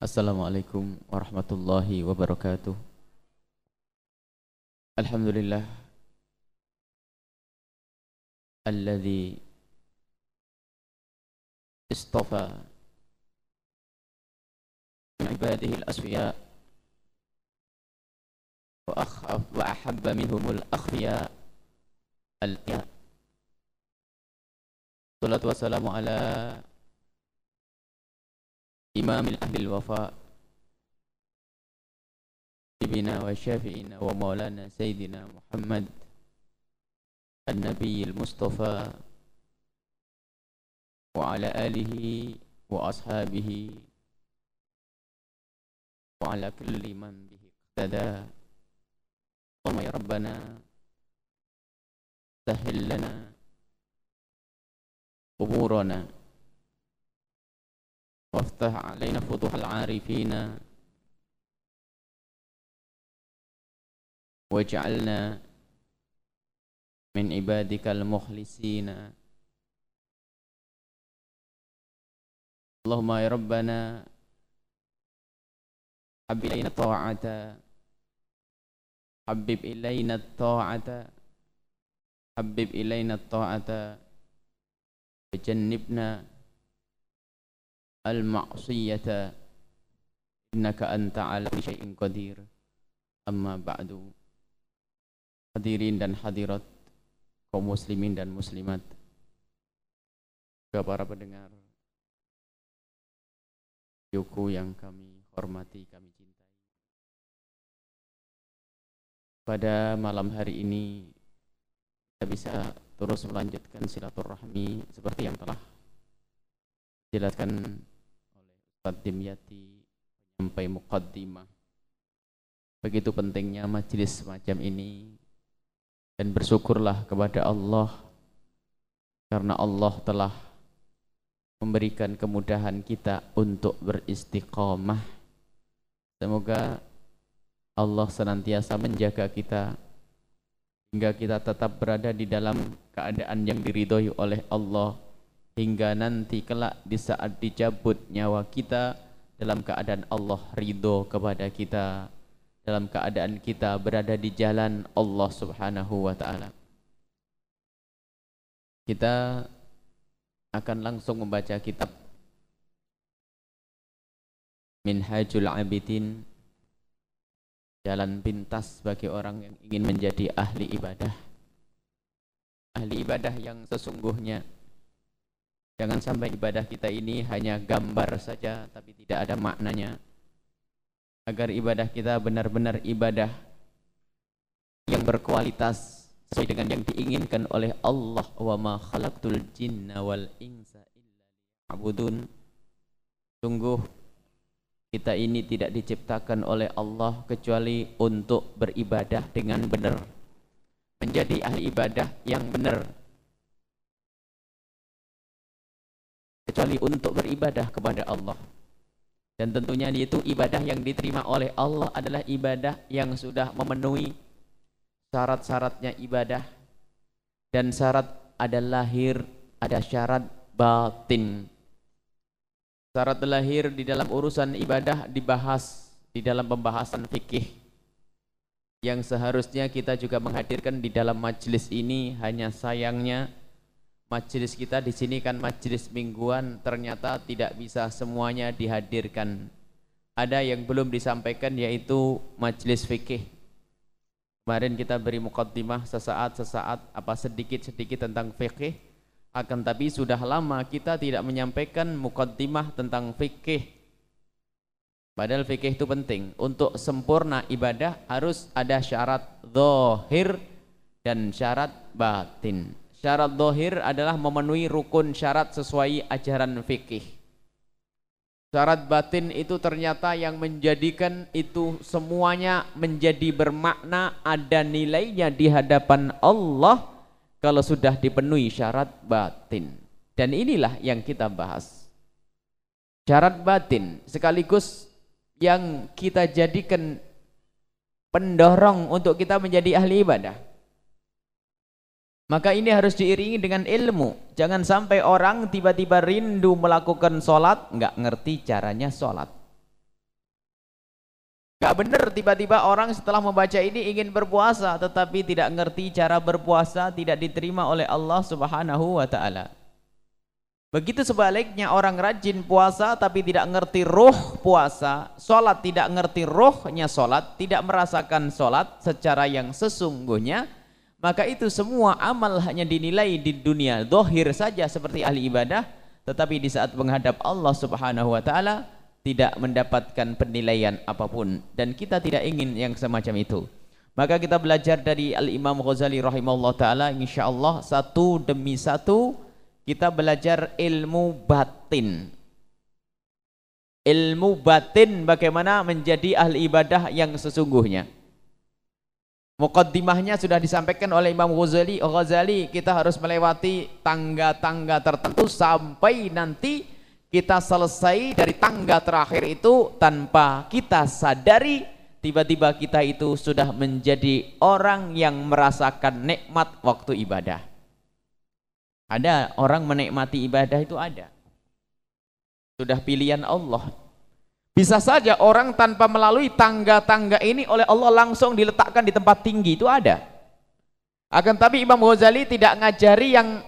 Assalamualaikum warahmatullahi wabarakatuh Alhamdulillah Alladhi istafa ibadihi al-asfiya wa ahabba minhum al-akhfiya al-ya Salatu wassalamu ala إمام الأهل الوفاء حبيبنا وشافئنا ومولانا سيدنا محمد النبي المصطفى وعلى آله وأصحابه وعلى كل من به اقتدى. اللهم يا ربنا سهل لنا أمورنا وافتح علينا فتوح العارفين. واجعلنا من عبادك المخلصين. اللهم يا ربنا حبب إلينا الطاعة. حبب إلينا الطاعة. حبب إلينا الطاعة. وجنبنا al-ma'siyata. Innaka anta ala syai'in qadir. Amma ba'du. Hadirin dan hadirat kaum muslimin dan muslimat. Juga para pendengar. Yuku yang kami hormati, kami cintai. Pada malam hari ini kita bisa terus melanjutkan silaturahmi seperti yang telah dijelaskan Ustaz Dimyati sampai muqaddimah. Begitu pentingnya majlis semacam ini. Dan bersyukurlah kepada Allah karena Allah telah memberikan kemudahan kita untuk beristiqamah. Semoga Allah senantiasa menjaga kita hingga kita tetap berada di dalam keadaan yang diridhoi oleh Allah hingga nanti kelak di saat dicabut nyawa kita dalam keadaan Allah ridho kepada kita dalam keadaan kita berada di jalan Allah Subhanahu wa taala. Kita akan langsung membaca kitab Minhajul Abidin jalan pintas bagi orang yang ingin menjadi ahli ibadah. Ahli ibadah yang sesungguhnya Jangan sampai ibadah kita ini hanya gambar saja tapi tidak ada maknanya. Agar ibadah kita benar-benar ibadah yang berkualitas sesuai dengan yang diinginkan oleh Allah wa ma khalaqtul jinna wal insa illa liya'budun. Sungguh kita ini tidak diciptakan oleh Allah kecuali untuk beribadah dengan benar. Menjadi ahli ibadah yang benar kecuali untuk beribadah kepada Allah. Dan tentunya itu ibadah yang diterima oleh Allah adalah ibadah yang sudah memenuhi syarat-syaratnya ibadah. Dan syarat ada lahir, ada syarat batin. Syarat lahir di dalam urusan ibadah dibahas di dalam pembahasan fikih yang seharusnya kita juga menghadirkan di dalam majlis ini hanya sayangnya Majelis kita di sini kan majelis mingguan ternyata tidak bisa semuanya dihadirkan. Ada yang belum disampaikan yaitu majelis fikih. Kemarin kita beri mukaddimah sesaat-sesaat apa sedikit-sedikit tentang fikih. Akan tapi sudah lama kita tidak menyampaikan mukaddimah tentang fikih. Padahal fikih itu penting. Untuk sempurna ibadah harus ada syarat zahir dan syarat batin. Syarat dohir adalah memenuhi rukun syarat sesuai ajaran fikih. Syarat batin itu ternyata yang menjadikan itu semuanya menjadi bermakna ada nilainya di hadapan Allah kalau sudah dipenuhi syarat batin. Dan inilah yang kita bahas. Syarat batin sekaligus yang kita jadikan pendorong untuk kita menjadi ahli ibadah. Maka ini harus diiringi dengan ilmu. Jangan sampai orang tiba-tiba rindu melakukan sholat, nggak ngerti caranya sholat. Enggak benar tiba-tiba orang setelah membaca ini ingin berpuasa tetapi tidak ngerti cara berpuasa tidak diterima oleh Allah Subhanahu wa taala. Begitu sebaliknya orang rajin puasa tapi tidak ngerti roh puasa, solat tidak ngerti rohnya solat, tidak merasakan solat secara yang sesungguhnya, maka itu semua amal hanya dinilai di dunia. Dohir saja seperti ahli ibadah, tetapi di saat menghadap Allah subhanahu wa ta'ala tidak mendapatkan penilaian apa pun. Dan kita tidak ingin yang semacam itu. Maka kita belajar dari Al-Imam Ghazali rahimahullah ta'ala insyaAllah satu demi satu kita belajar ilmu batin. Ilmu batin bagaimana menjadi ahli ibadah yang sesungguhnya Mukaddimahnya sudah disampaikan oleh Imam Ghazali Ghazali kita harus melewati tangga-tangga tertentu sampai nanti kita selesai dari tangga terakhir itu tanpa kita sadari tiba-tiba kita itu sudah menjadi orang yang merasakan nikmat waktu ibadah ada orang menikmati ibadah itu ada. Sudah pilihan Allah. Bisa saja orang tanpa melalui tangga-tangga ini oleh Allah langsung diletakkan di tempat tinggi itu ada. Akan tapi Imam Ghazali tidak ngajari yang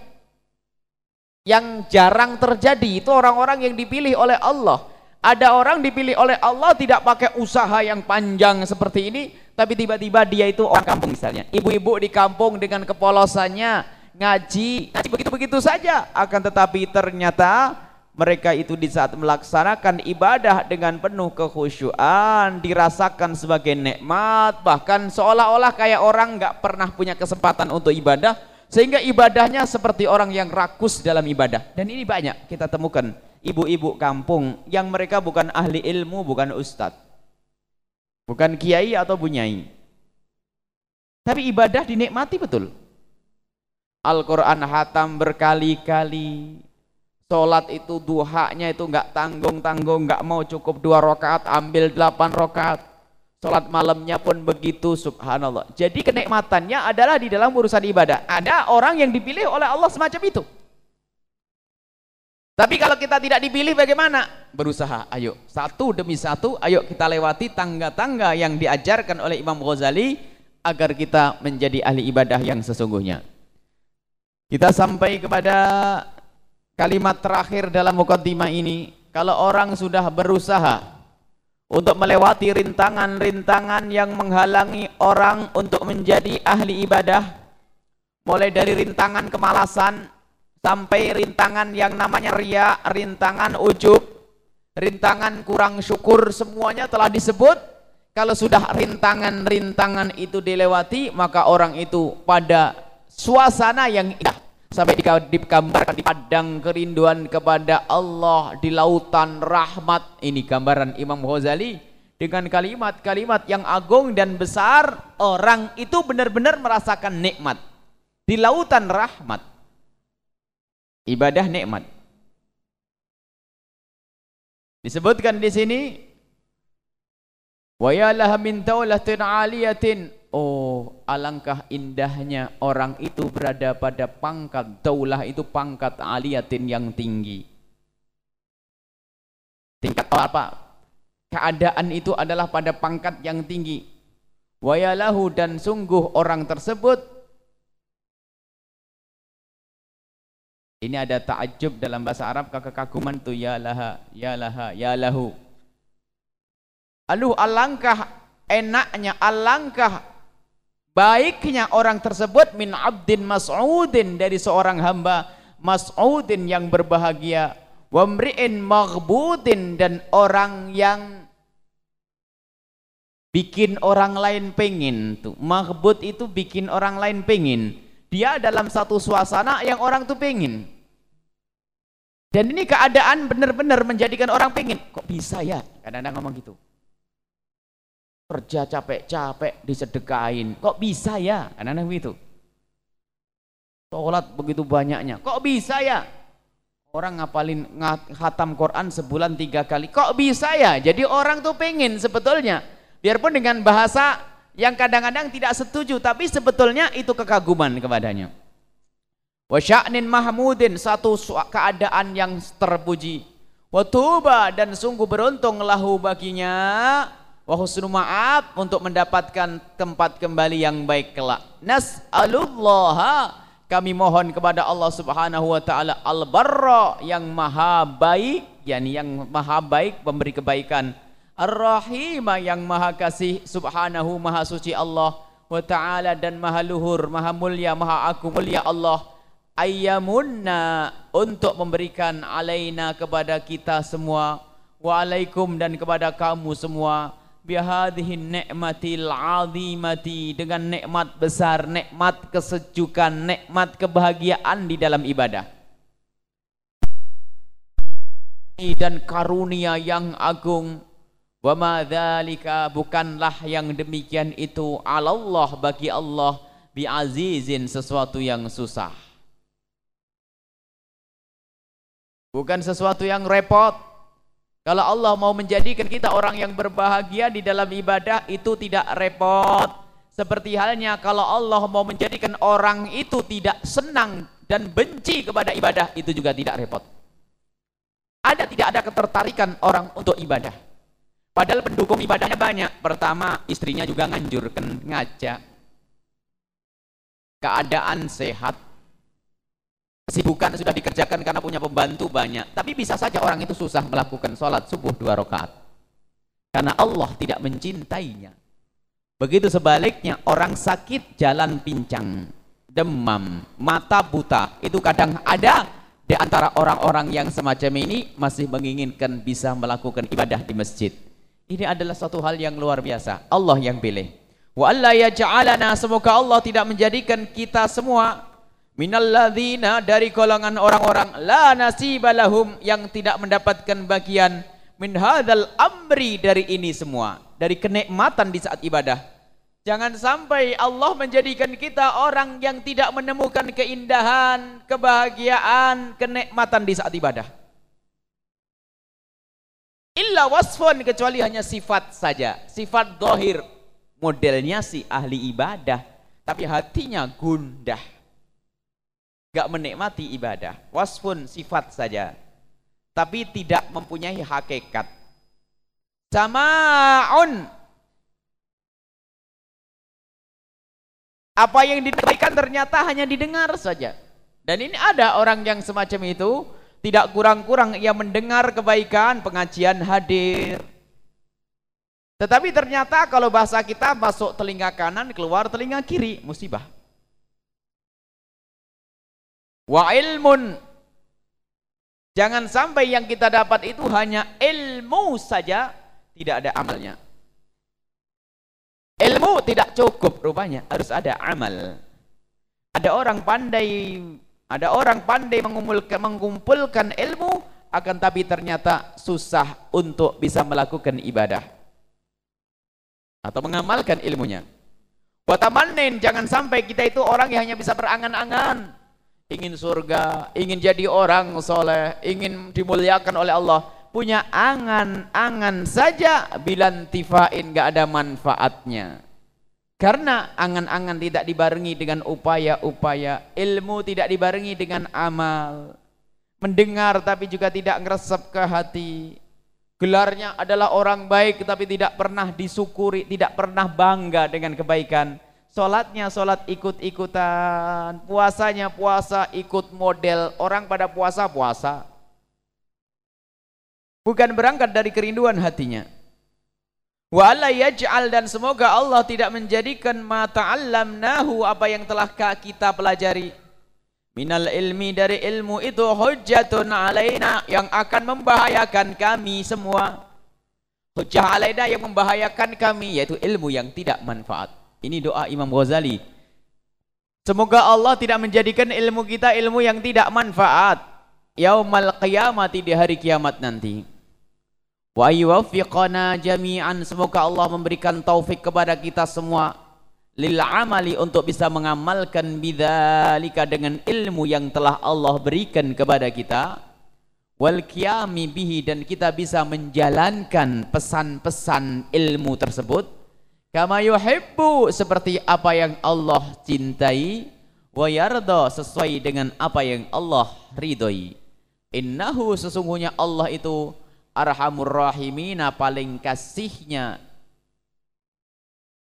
yang jarang terjadi itu orang-orang yang dipilih oleh Allah. Ada orang dipilih oleh Allah tidak pakai usaha yang panjang seperti ini, tapi tiba-tiba dia itu orang kampung misalnya. Ibu-ibu di kampung dengan kepolosannya, ngaji, begitu-begitu saja. Akan tetapi ternyata mereka itu di saat melaksanakan ibadah dengan penuh kekhusyuan dirasakan sebagai nikmat bahkan seolah-olah kayak orang nggak pernah punya kesempatan untuk ibadah sehingga ibadahnya seperti orang yang rakus dalam ibadah. Dan ini banyak kita temukan ibu-ibu kampung yang mereka bukan ahli ilmu bukan ustadz bukan kiai atau bunyai. Tapi ibadah dinikmati betul. Al-Quran hatam berkali-kali Sholat itu duhanya itu nggak tanggung-tanggung nggak mau cukup dua rakaat ambil delapan rakaat Sholat malamnya pun begitu subhanallah Jadi kenikmatannya adalah di dalam urusan ibadah Ada orang yang dipilih oleh Allah semacam itu tapi kalau kita tidak dipilih bagaimana? Berusaha, ayo. Satu demi satu, ayo kita lewati tangga-tangga yang diajarkan oleh Imam Ghazali agar kita menjadi ahli ibadah yang sesungguhnya. Kita sampai kepada kalimat terakhir dalam mukaddimah ini. Kalau orang sudah berusaha untuk melewati rintangan-rintangan yang menghalangi orang untuk menjadi ahli ibadah, mulai dari rintangan kemalasan sampai rintangan yang namanya ria, rintangan ujub, rintangan kurang syukur, semuanya telah disebut. Kalau sudah rintangan-rintangan itu dilewati, maka orang itu pada suasana yang indah sampai digambarkan di padang kerinduan kepada Allah di lautan rahmat. Ini gambaran Imam Ghazali dengan kalimat-kalimat yang agung dan besar. Orang itu benar-benar merasakan nikmat di lautan rahmat. Ibadah nikmat. Disebutkan di sini wa ya min taulatin aliyatin Oh, alangkah indahnya orang itu berada pada pangkat daulah itu pangkat aliyatin yang tinggi. Tingkat apa? Keadaan itu adalah pada pangkat yang tinggi. Wayalahu dan sungguh orang tersebut Ini ada ta'ajub dalam bahasa Arab kekaguman tu ya laha ya laha ya lahu. Aluh alangkah enaknya alangkah baiknya orang tersebut min abdin mas'udin dari seorang hamba mas'udin yang berbahagia wamri'in maghbudin dan orang yang bikin orang lain pengen tuh maghbud itu bikin orang lain pengen dia dalam satu suasana yang orang tuh pengen dan ini keadaan benar-benar menjadikan orang pengen kok bisa ya? Kadang-kadang ngomong gitu kerja capek-capek disedekain. Kok bisa ya? Anak-anak begitu. Sholat begitu banyaknya. Kok bisa ya? Orang ngapalin khatam Quran sebulan tiga kali. Kok bisa ya? Jadi orang tuh pengen sebetulnya. Biarpun dengan bahasa yang kadang-kadang tidak setuju tapi sebetulnya itu kekaguman kepadanya. Wasya'nin mahmudin satu keadaan yang terpuji. Watuba dan sungguh beruntung lahu baginya wa husnu ma'ab untuk mendapatkan tempat kembali yang baik kelak. Nas'alullah kami mohon kepada Allah Subhanahu wa taala al-barra yang maha baik, yakni yang maha baik memberi kebaikan. Ar-Rahim yang maha kasih subhanahu maha suci Allah wa ta'ala dan maha luhur, maha mulia, maha aku mulia Allah ayyamunna untuk memberikan alaina kepada kita semua wa alaikum dan kepada kamu semua bihadhihi ni'matil azimati dengan nikmat besar, nikmat kesejukan, nikmat kebahagiaan di dalam ibadah. Dan karunia yang agung wa ma dzalika bukanlah yang demikian itu Allah bagi Allah bi azizin sesuatu yang susah. Bukan sesuatu yang repot kalau Allah mau menjadikan kita orang yang berbahagia di dalam ibadah itu tidak repot. Seperti halnya kalau Allah mau menjadikan orang itu tidak senang dan benci kepada ibadah itu juga tidak repot. Ada tidak ada ketertarikan orang untuk ibadah. Padahal pendukung ibadahnya banyak. Pertama, istrinya juga nganjurkan ngajak. Keadaan sehat, Kesibukan sudah dikerjakan karena punya pembantu banyak. Tapi bisa saja orang itu susah melakukan sholat subuh dua rakaat. Karena Allah tidak mencintainya. Begitu sebaliknya orang sakit jalan pincang, demam, mata buta. Itu kadang ada di antara orang-orang yang semacam ini masih menginginkan bisa melakukan ibadah di masjid. Ini adalah suatu hal yang luar biasa. Allah yang pilih. Wa alla semoga Allah tidak menjadikan kita semua minalladzina dari golongan orang-orang la nasibalahum yang tidak mendapatkan bagian min hadzal amri dari ini semua dari kenikmatan di saat ibadah. Jangan sampai Allah menjadikan kita orang yang tidak menemukan keindahan kebahagiaan kenikmatan di saat ibadah. Illa wasfun kecuali hanya sifat saja sifat dohir. Modelnya si ahli ibadah tapi hatinya gundah gak menikmati ibadah. Wasfun sifat saja. Tapi tidak mempunyai hakikat. Sama'un. Apa yang diberikan ternyata hanya didengar saja. Dan ini ada orang yang semacam itu. Tidak kurang-kurang ia mendengar kebaikan pengajian hadir. Tetapi ternyata kalau bahasa kita masuk telinga kanan keluar telinga kiri. Musibah wa ilmun. Jangan sampai yang kita dapat itu hanya ilmu saja tidak ada amalnya. Ilmu tidak cukup rupanya harus ada amal. Ada orang pandai ada orang pandai mengumpulkan, mengumpulkan ilmu akan tapi ternyata susah untuk bisa melakukan ibadah. Atau mengamalkan ilmunya. Watamannin jangan sampai kita itu orang yang hanya bisa berangan-angan ingin surga, ingin jadi orang soleh, ingin dimuliakan oleh Allah, punya angan-angan saja bilan tifain gak ada manfaatnya. Karena angan-angan tidak dibarengi dengan upaya-upaya, ilmu tidak dibarengi dengan amal. Mendengar tapi juga tidak ngeresep ke hati. Gelarnya adalah orang baik tapi tidak pernah disyukuri, tidak pernah bangga dengan kebaikan Sholatnya sholat ikut-ikutan, puasanya puasa ikut model, orang pada puasa puasa. Bukan berangkat dari kerinduan hatinya. Wa yaj'al dan semoga Allah tidak menjadikan ma ta'allamnahu apa yang telah kita pelajari minal ilmi dari ilmu itu hujjatun alaina yang akan membahayakan kami semua. Hujjah alaina yang membahayakan kami yaitu ilmu yang tidak manfaat. Ini doa Imam Ghazali. Semoga Allah tidak menjadikan ilmu kita ilmu yang tidak manfaat. Yaumal qiyamati di hari kiamat nanti. Wa yuwaffiqana jami'an. Semoga Allah memberikan taufik kepada kita semua. Lil amali untuk bisa mengamalkan bidzalika dengan ilmu yang telah Allah berikan kepada kita. Wal qiyami bihi dan kita bisa menjalankan pesan-pesan ilmu tersebut Kama yuhibbu seperti apa yang Allah cintai wa yarda sesuai dengan apa yang Allah ridhoi. Innahu sesungguhnya Allah itu arhamur rahimina paling kasihnya.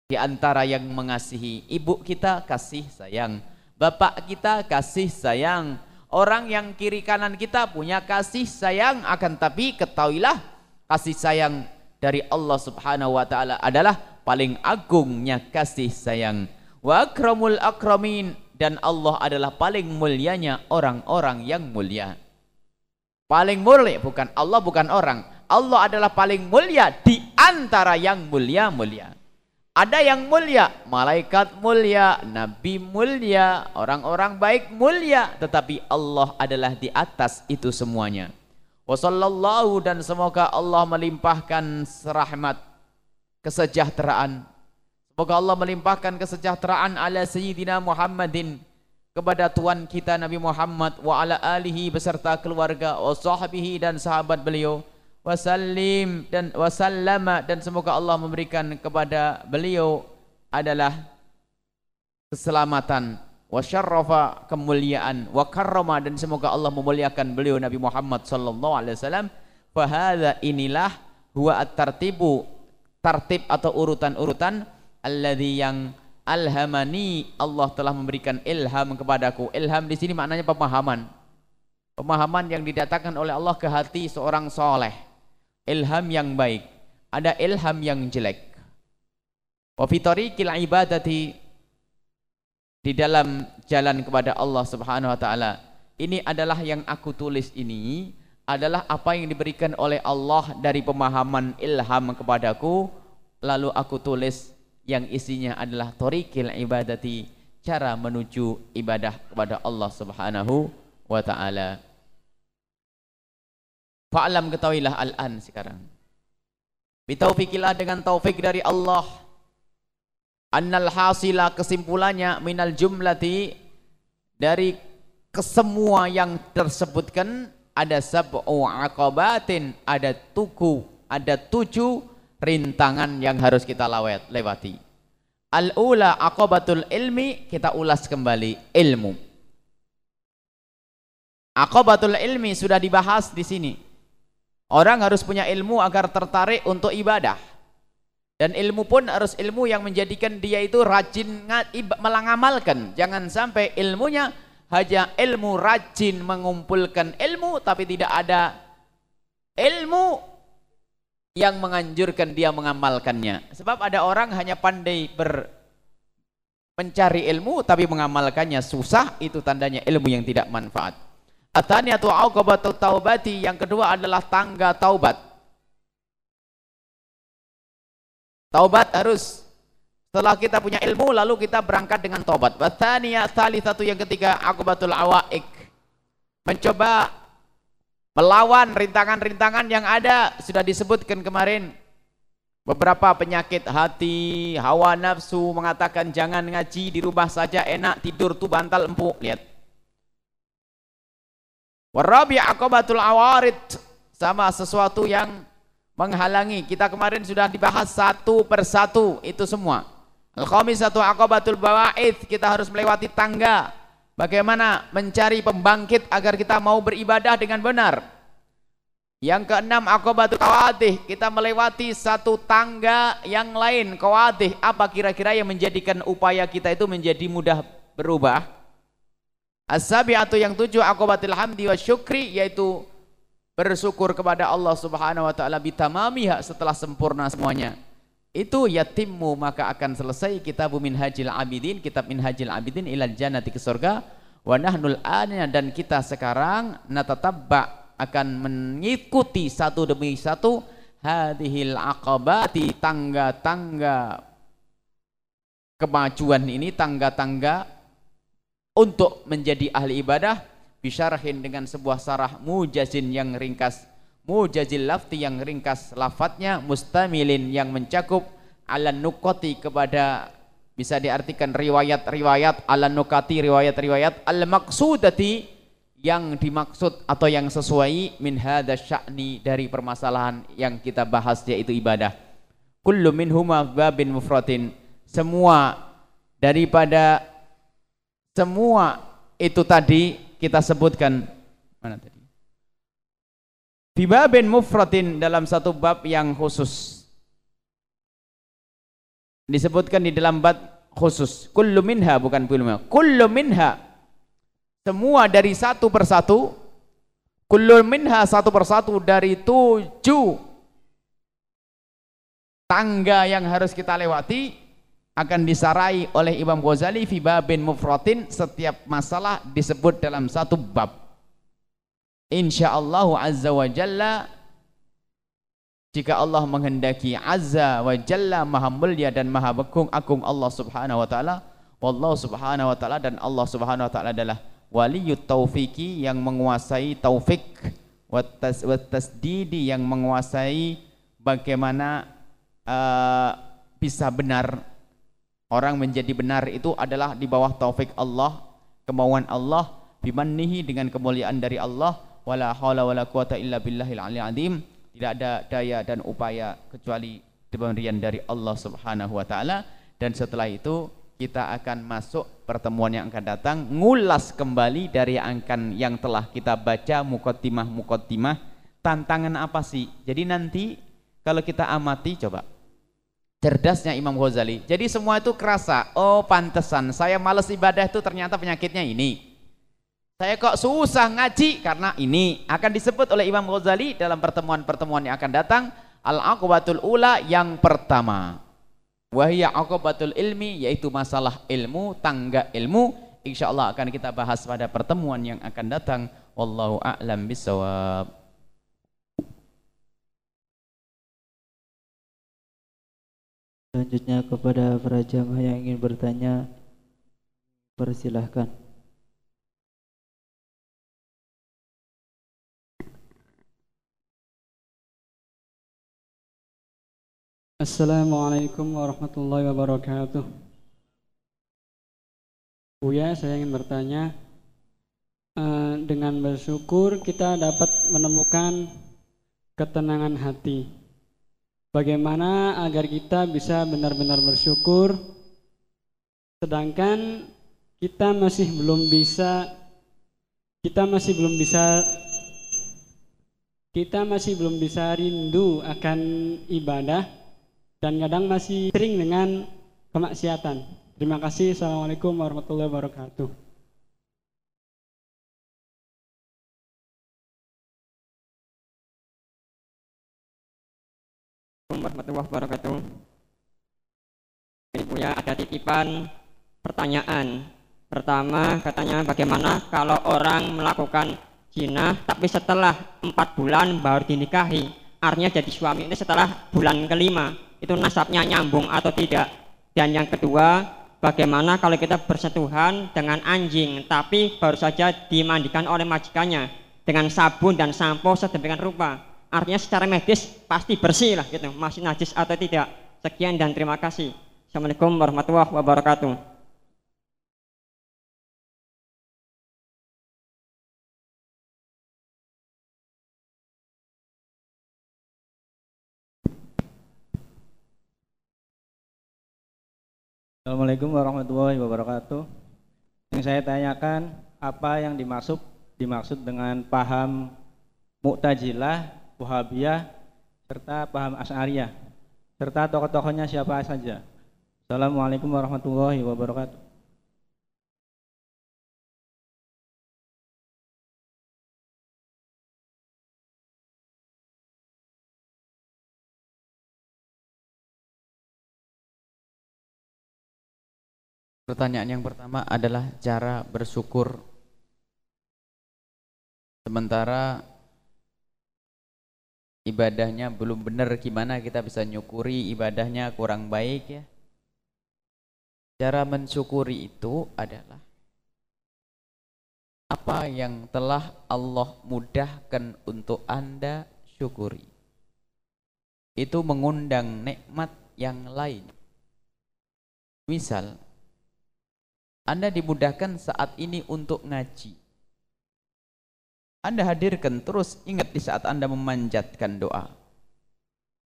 Di antara yang mengasihi ibu kita kasih sayang. Bapak kita kasih sayang. Orang yang kiri kanan kita punya kasih sayang akan tapi ketahuilah kasih sayang dari Allah Subhanahu wa taala adalah paling agungnya kasih sayang. Wa akramul akramin dan Allah adalah paling mulianya orang-orang yang mulia. Paling mulia bukan Allah bukan orang. Allah adalah paling mulia di antara yang mulia-mulia. Ada yang mulia, malaikat mulia, nabi mulia, orang-orang baik mulia, tetapi Allah adalah di atas itu semuanya. Wassallallahu dan semoga Allah melimpahkan rahmat kesejahteraan. Semoga Allah melimpahkan kesejahteraan ala sayyidina Muhammadin kepada tuan kita Nabi Muhammad wa ala alihi beserta keluarga wa sahbihi dan sahabat beliau wasallim dan wasallama dan semoga Allah memberikan kepada beliau adalah keselamatan wa syarrafa kemuliaan wa karrama dan semoga Allah memuliakan beliau Nabi Muhammad sallallahu alaihi wasallam fa hadza inilah huwa at-tartibu tartib atau urutan-urutan alladzi yang alhamani Allah telah memberikan ilham kepadaku. Ilham di sini maknanya pemahaman. Pemahaman yang didatangkan oleh Allah ke hati seorang soleh. Ilham yang baik, ada ilham yang jelek. Wa fi tariqil ibadati di dalam jalan kepada Allah Subhanahu wa taala. Ini adalah yang aku tulis ini adalah apa yang diberikan oleh Allah dari pemahaman ilham kepadaku lalu aku tulis yang isinya adalah tariqil ibadati cara menuju ibadah kepada Allah Subhanahu wa taala. Fa'lam ketahuilah al-an sekarang. Bitaufikilah dengan taufik dari Allah. Annal hasila kesimpulannya minal jumlati dari kesemua yang tersebutkan ada sab'u aqabatin, ada tuku, ada tujuh rintangan yang harus kita lawat, lewati. Al-ula aqabatul ilmi, kita ulas kembali ilmu. Aqabatul ilmi sudah dibahas di sini. Orang harus punya ilmu agar tertarik untuk ibadah. Dan ilmu pun harus ilmu yang menjadikan dia itu rajin melangamalkan. Jangan sampai ilmunya hanya ilmu rajin mengumpulkan ilmu tapi tidak ada ilmu yang menganjurkan dia mengamalkannya. Sebab ada orang hanya pandai ber mencari ilmu tapi mengamalkannya susah, itu tandanya ilmu yang tidak manfaat. Athaniyatu aqabatu taubati yang kedua adalah tangga taubat. Taubat harus setelah kita punya ilmu lalu kita berangkat dengan taubat. Wathaniyah satu yang ketiga aqabatul awaik. Mencoba melawan rintangan-rintangan yang ada sudah disebutkan kemarin. Beberapa penyakit hati, hawa nafsu mengatakan jangan ngaji di rumah saja enak tidur tuh bantal empuk. Lihat Warabi akobatul awarid sama sesuatu yang menghalangi. Kita kemarin sudah dibahas satu persatu itu semua. Al-khamisatu akobatul bawaid kita harus melewati tangga. Bagaimana mencari pembangkit agar kita mau beribadah dengan benar. Yang keenam akobatul kawadih kita melewati satu tangga yang lain kawadih apa kira-kira yang menjadikan upaya kita itu menjadi mudah berubah As-sabi'atu yang tujuh akobatil hamdi wa syukri yaitu bersyukur kepada Allah Subhanahu wa taala bitamamiha setelah sempurna semuanya. Itu yatimmu maka akan selesai kitab Minhajil Abidin, kitab Minhajil Abidin ilal jannati ke surga. Wa nahnul anina dan kita sekarang natatabba akan mengikuti satu demi satu hadhil aqabati tangga-tangga kemajuan ini tangga-tangga untuk menjadi ahli ibadah. Bisyarahin dengan sebuah sarah mujazin yang ringkas mujazil lafti yang ringkas lafadznya mustamilin yang mencakup ala nukoti kepada bisa diartikan riwayat-riwayat ala nukati riwayat-riwayat al maksudati yang dimaksud atau yang sesuai min hadha sya'ni dari permasalahan yang kita bahas yaitu ibadah. Kullu minhuma babin mufratin semua daripada semua itu tadi kita sebutkan. Mana tadi? Bibabin mufratin dalam satu bab yang khusus. disebutkan di dalam bab khusus. Kullu minha bukan kullu minha. Kullu minha. Semua dari satu persatu. Kullu minha satu persatu dari tujuh tangga yang harus kita lewati akan disarai oleh Imam Ghazali fi babin mufratin. Setiap masalah disebut dalam satu bab insyaallah azza wa jalla jika Allah menghendaki azza wa jalla maha mulia dan maha bekung agung Allah subhanahu wa ta'ala wallahu subhanahu wa ta'ala dan Allah subhanahu wa ta'ala adalah waliyut taufiki yang menguasai taufik wat tasdidi yang menguasai bagaimana uh, bisa benar. Orang menjadi benar itu adalah di bawah taufik Allah kemauan Allah bimannihi dengan kemuliaan dari Allah wala haula wala quwata illa billahil aliyil azim tidak ada daya dan upaya kecuali pemberian dari Allah Subhanahu wa taala. Dan setelah itu kita akan masuk pertemuan yang akan datang. Ngulas kembali dari angkan yang telah kita baca mukaddimah mukaddimah tantangan apa sih? Jadi nanti kalau kita amati coba. Cerdasnya Imam Ghazali. Jadi semua itu kerasa, oh pantesan. Saya males ibadah itu ternyata penyakitnya ini. Saya kok susah ngaji karena ini akan disebut oleh Imam Ghazali dalam pertemuan-pertemuan yang akan datang al-aqwatul ula yang pertama. Wahia aqwatul ilmi yaitu masalah ilmu, tangga ilmu. Insyaallah akan kita bahas pada pertemuan yang akan datang. Wallahu a'lam bisawab. Selanjutnya kepada para jamaah yang ingin bertanya persilahkan. Assalamualaikum warahmatullahi wabarakatuh. Buya, saya ingin bertanya, eh, dengan bersyukur kita dapat menemukan ketenangan hati. Bagaimana agar kita bisa benar-benar bersyukur sedangkan kita masih belum bisa kita masih belum bisa kita masih belum bisa rindu akan ibadah dan kadang masih sering dengan kemaksiatan. Terima kasih. Assalamualaikum warahmatullahi wabarakatuh. warahmatullahi wabarakatuh. Ibu ya ada titipan pertanyaan. Pertama katanya bagaimana kalau orang melakukan zina tapi setelah empat bulan baru dinikahi artinya jadi suami ini setelah bulan kelima itu nasabnya nyambung atau tidak? Dan yang kedua bagaimana kalau kita bersentuhan dengan anjing tapi baru saja dimandikan oleh majikannya dengan sabun dan sampo sedemikian rupa? Artinya secara medis pasti bersih lah gitu. Masih najis atau tidak? Sekian dan terima kasih. Assalamualaikum warahmatullahi wabarakatuh Assalamualaikum warahmatullahi wabarakatuh. Yang saya tanyakan apa yang dimaksud dimaksud dengan paham Mu'tazilah Wahabiyah serta paham Asy'ariyah serta tokoh-tokohnya siapa saja. Assalamualaikum warahmatullahi wabarakatuh. Pertanyaan yang pertama adalah cara bersyukur. Sementara ibadahnya belum benar gimana kita bisa nyukuri ibadahnya kurang baik ya? Cara mensyukuri itu adalah apa yang telah Allah mudahkan untuk anda syukuri. Itu mengundang nikmat yang lain. Misal anda dimudahkan saat ini untuk ngaji anda hadirkan terus ingat di saat Anda memanjatkan doa.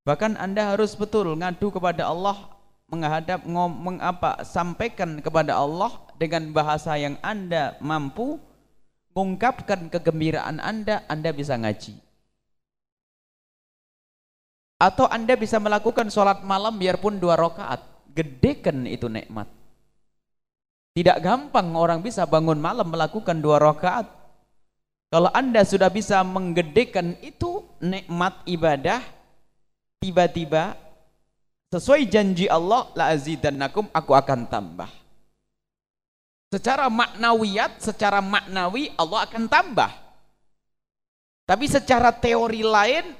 Bahkan Anda harus betul ngadu kepada Allah, menghadap ngomong apa, sampaikan kepada Allah dengan bahasa yang Anda mampu mengungkapkan kegembiraan Anda, Anda bisa ngaji. Atau Anda bisa melakukan sholat malam biarpun dua rakaat gedekan itu nikmat. Tidak gampang orang bisa bangun malam melakukan dua rakaat. Kalau Anda sudah bisa menggedekan itu nikmat ibadah, tiba-tiba sesuai janji Allah la azidannakum aku akan tambah. Secara maknawiyat, secara maknawi Allah akan tambah. Tapi secara teori lain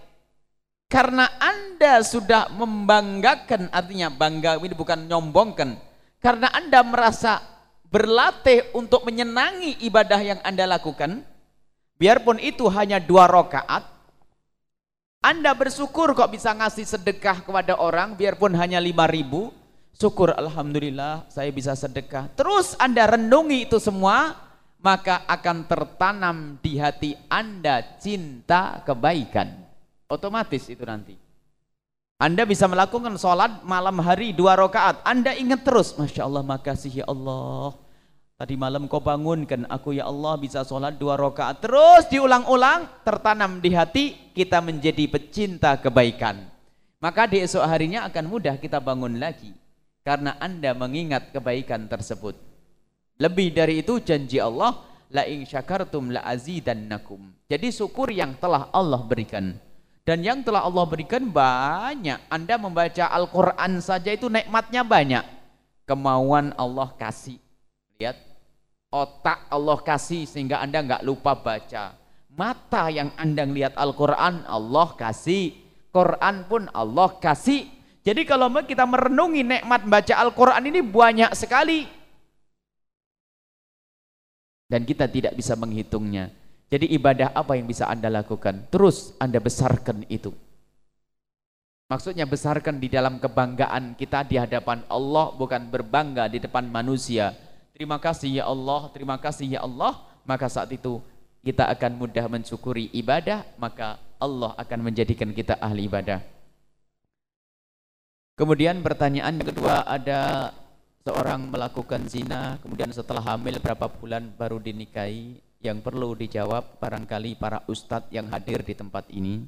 karena Anda sudah membanggakan artinya bangga ini bukan nyombongkan. Karena Anda merasa berlatih untuk menyenangi ibadah yang Anda lakukan, biarpun itu hanya dua rakaat, Anda bersyukur kok bisa ngasih sedekah kepada orang, biarpun hanya lima ribu, syukur Alhamdulillah saya bisa sedekah. Terus Anda renungi itu semua, maka akan tertanam di hati Anda cinta kebaikan. Otomatis itu nanti. Anda bisa melakukan sholat malam hari dua rakaat. Anda ingat terus, Masya Allah, makasih ya Allah. Tadi malam kau bangunkan aku ya Allah bisa sholat dua rakaat. Terus diulang-ulang, tertanam di hati, kita menjadi pecinta kebaikan. Maka di esok harinya akan mudah kita bangun lagi. Karena Anda mengingat kebaikan tersebut. Lebih dari itu janji Allah, la in syakartum la azidannakum. Jadi syukur yang telah Allah berikan. Dan yang telah Allah berikan banyak. Anda membaca Al-Quran saja itu nikmatnya banyak. Kemauan Allah kasih. Lihat. Otak Allah kasih sehingga Anda nggak lupa baca. Mata yang Anda lihat Al-Quran Allah kasih. Quran pun Allah kasih. Jadi kalau kita merenungi nikmat baca Al-Quran ini banyak sekali. Dan kita tidak bisa menghitungnya. Jadi ibadah apa yang bisa Anda lakukan? Terus Anda besarkan itu. Maksudnya besarkan di dalam kebanggaan kita di hadapan Allah bukan berbangga di depan manusia. Terima kasih ya Allah, terima kasih ya Allah. Maka saat itu kita akan mudah mensyukuri ibadah, maka Allah akan menjadikan kita ahli ibadah. Kemudian pertanyaan kedua ada seorang melakukan zina, kemudian setelah hamil berapa bulan baru dinikahi, yang perlu dijawab barangkali para ustadz yang hadir di tempat ini.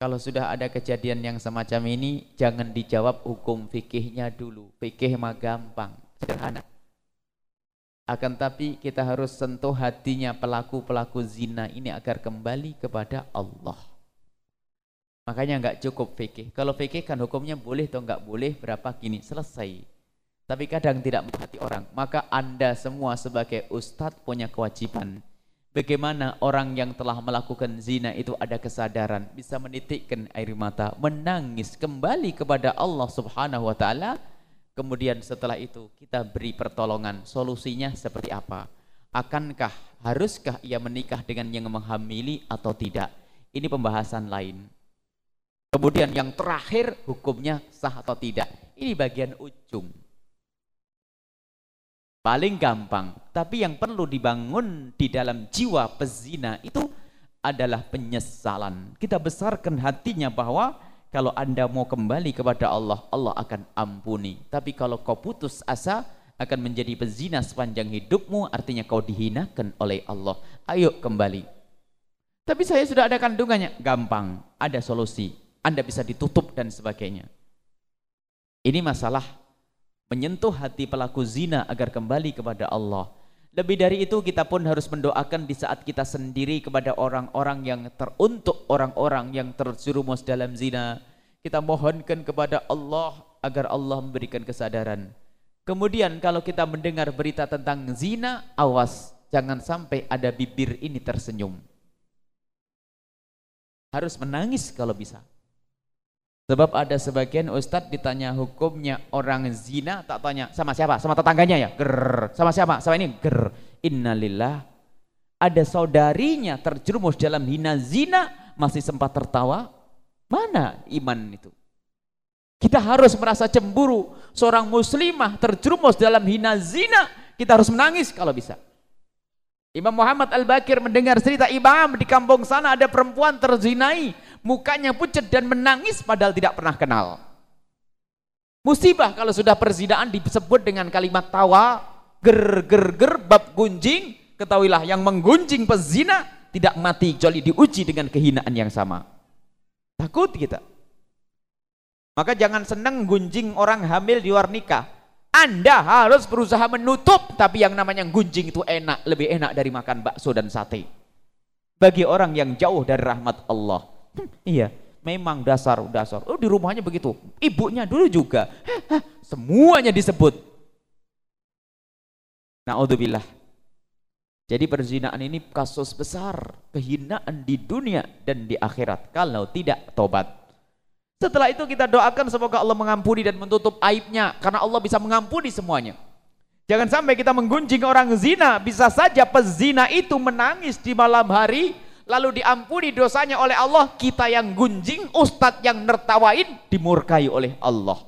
Kalau sudah ada kejadian yang semacam ini, jangan dijawab hukum fikihnya dulu. Fikih mah gampang, sederhana. Akan tapi kita harus sentuh hatinya pelaku-pelaku zina ini agar kembali kepada Allah. Makanya nggak cukup fikih. Kalau fikih kan hukumnya boleh atau nggak boleh berapa gini selesai tapi kadang tidak menghati orang. Maka Anda semua sebagai ustadz punya kewajiban. Bagaimana orang yang telah melakukan zina itu ada kesadaran, bisa menitikkan air mata, menangis kembali kepada Allah Subhanahu wa taala. Kemudian setelah itu kita beri pertolongan. Solusinya seperti apa? Akankah haruskah ia menikah dengan yang menghamili atau tidak? Ini pembahasan lain. Kemudian yang terakhir hukumnya sah atau tidak. Ini bagian ujung. Paling gampang. Tapi yang perlu dibangun di dalam jiwa pezina itu adalah penyesalan. Kita besarkan hatinya bahwa kalau anda mau kembali kepada Allah, Allah akan ampuni. Tapi kalau kau putus asa, akan menjadi pezina sepanjang hidupmu, artinya kau dihinakan oleh Allah. Ayo kembali. Tapi saya sudah ada kandungannya. Gampang, ada solusi. Anda bisa ditutup dan sebagainya. Ini masalah menyentuh hati pelaku zina agar kembali kepada Allah. Lebih dari itu kita pun harus mendoakan di saat kita sendiri kepada orang-orang yang teruntuk orang-orang yang terjerumus dalam zina. Kita mohonkan kepada Allah agar Allah memberikan kesadaran. Kemudian kalau kita mendengar berita tentang zina, awas jangan sampai ada bibir ini tersenyum. Harus menangis kalau bisa. Sebab ada sebagian ustadz ditanya hukumnya orang zina, tak tanya sama siapa? Sama tetangganya ya? Ger. Sama siapa? Sama ini? Ger. Innalillah. Ada saudarinya terjerumus dalam hina zina, masih sempat tertawa. Mana iman itu? Kita harus merasa cemburu. Seorang muslimah terjerumus dalam hina zina, kita harus menangis kalau bisa. Imam Muhammad Al-Bakir mendengar cerita imam di kampung sana ada perempuan terzinai mukanya pucat dan menangis padahal tidak pernah kenal. Musibah kalau sudah perzinaan disebut dengan kalimat tawa, ger ger ger bab gunjing, ketahuilah yang menggunjing pezina tidak mati kecuali diuji dengan kehinaan yang sama. Takut kita. Maka jangan senang gunjing orang hamil di luar nikah. Anda harus berusaha menutup, tapi yang namanya gunjing itu enak, lebih enak dari makan bakso dan sate. Bagi orang yang jauh dari rahmat Allah. Hmm, iya, memang dasar-dasar. Oh, di rumahnya begitu. Ibunya dulu juga. Hah, semuanya disebut. Naudzubillah. Jadi perzinaan ini kasus besar, kehinaan di dunia dan di akhirat kalau tidak tobat. Setelah itu kita doakan semoga Allah mengampuni dan menutup aibnya karena Allah bisa mengampuni semuanya. Jangan sampai kita menggunjing orang zina, bisa saja pezina itu menangis di malam hari lalu diampuni dosanya oleh Allah, kita yang gunjing, ustadz yang nertawain dimurkai oleh Allah.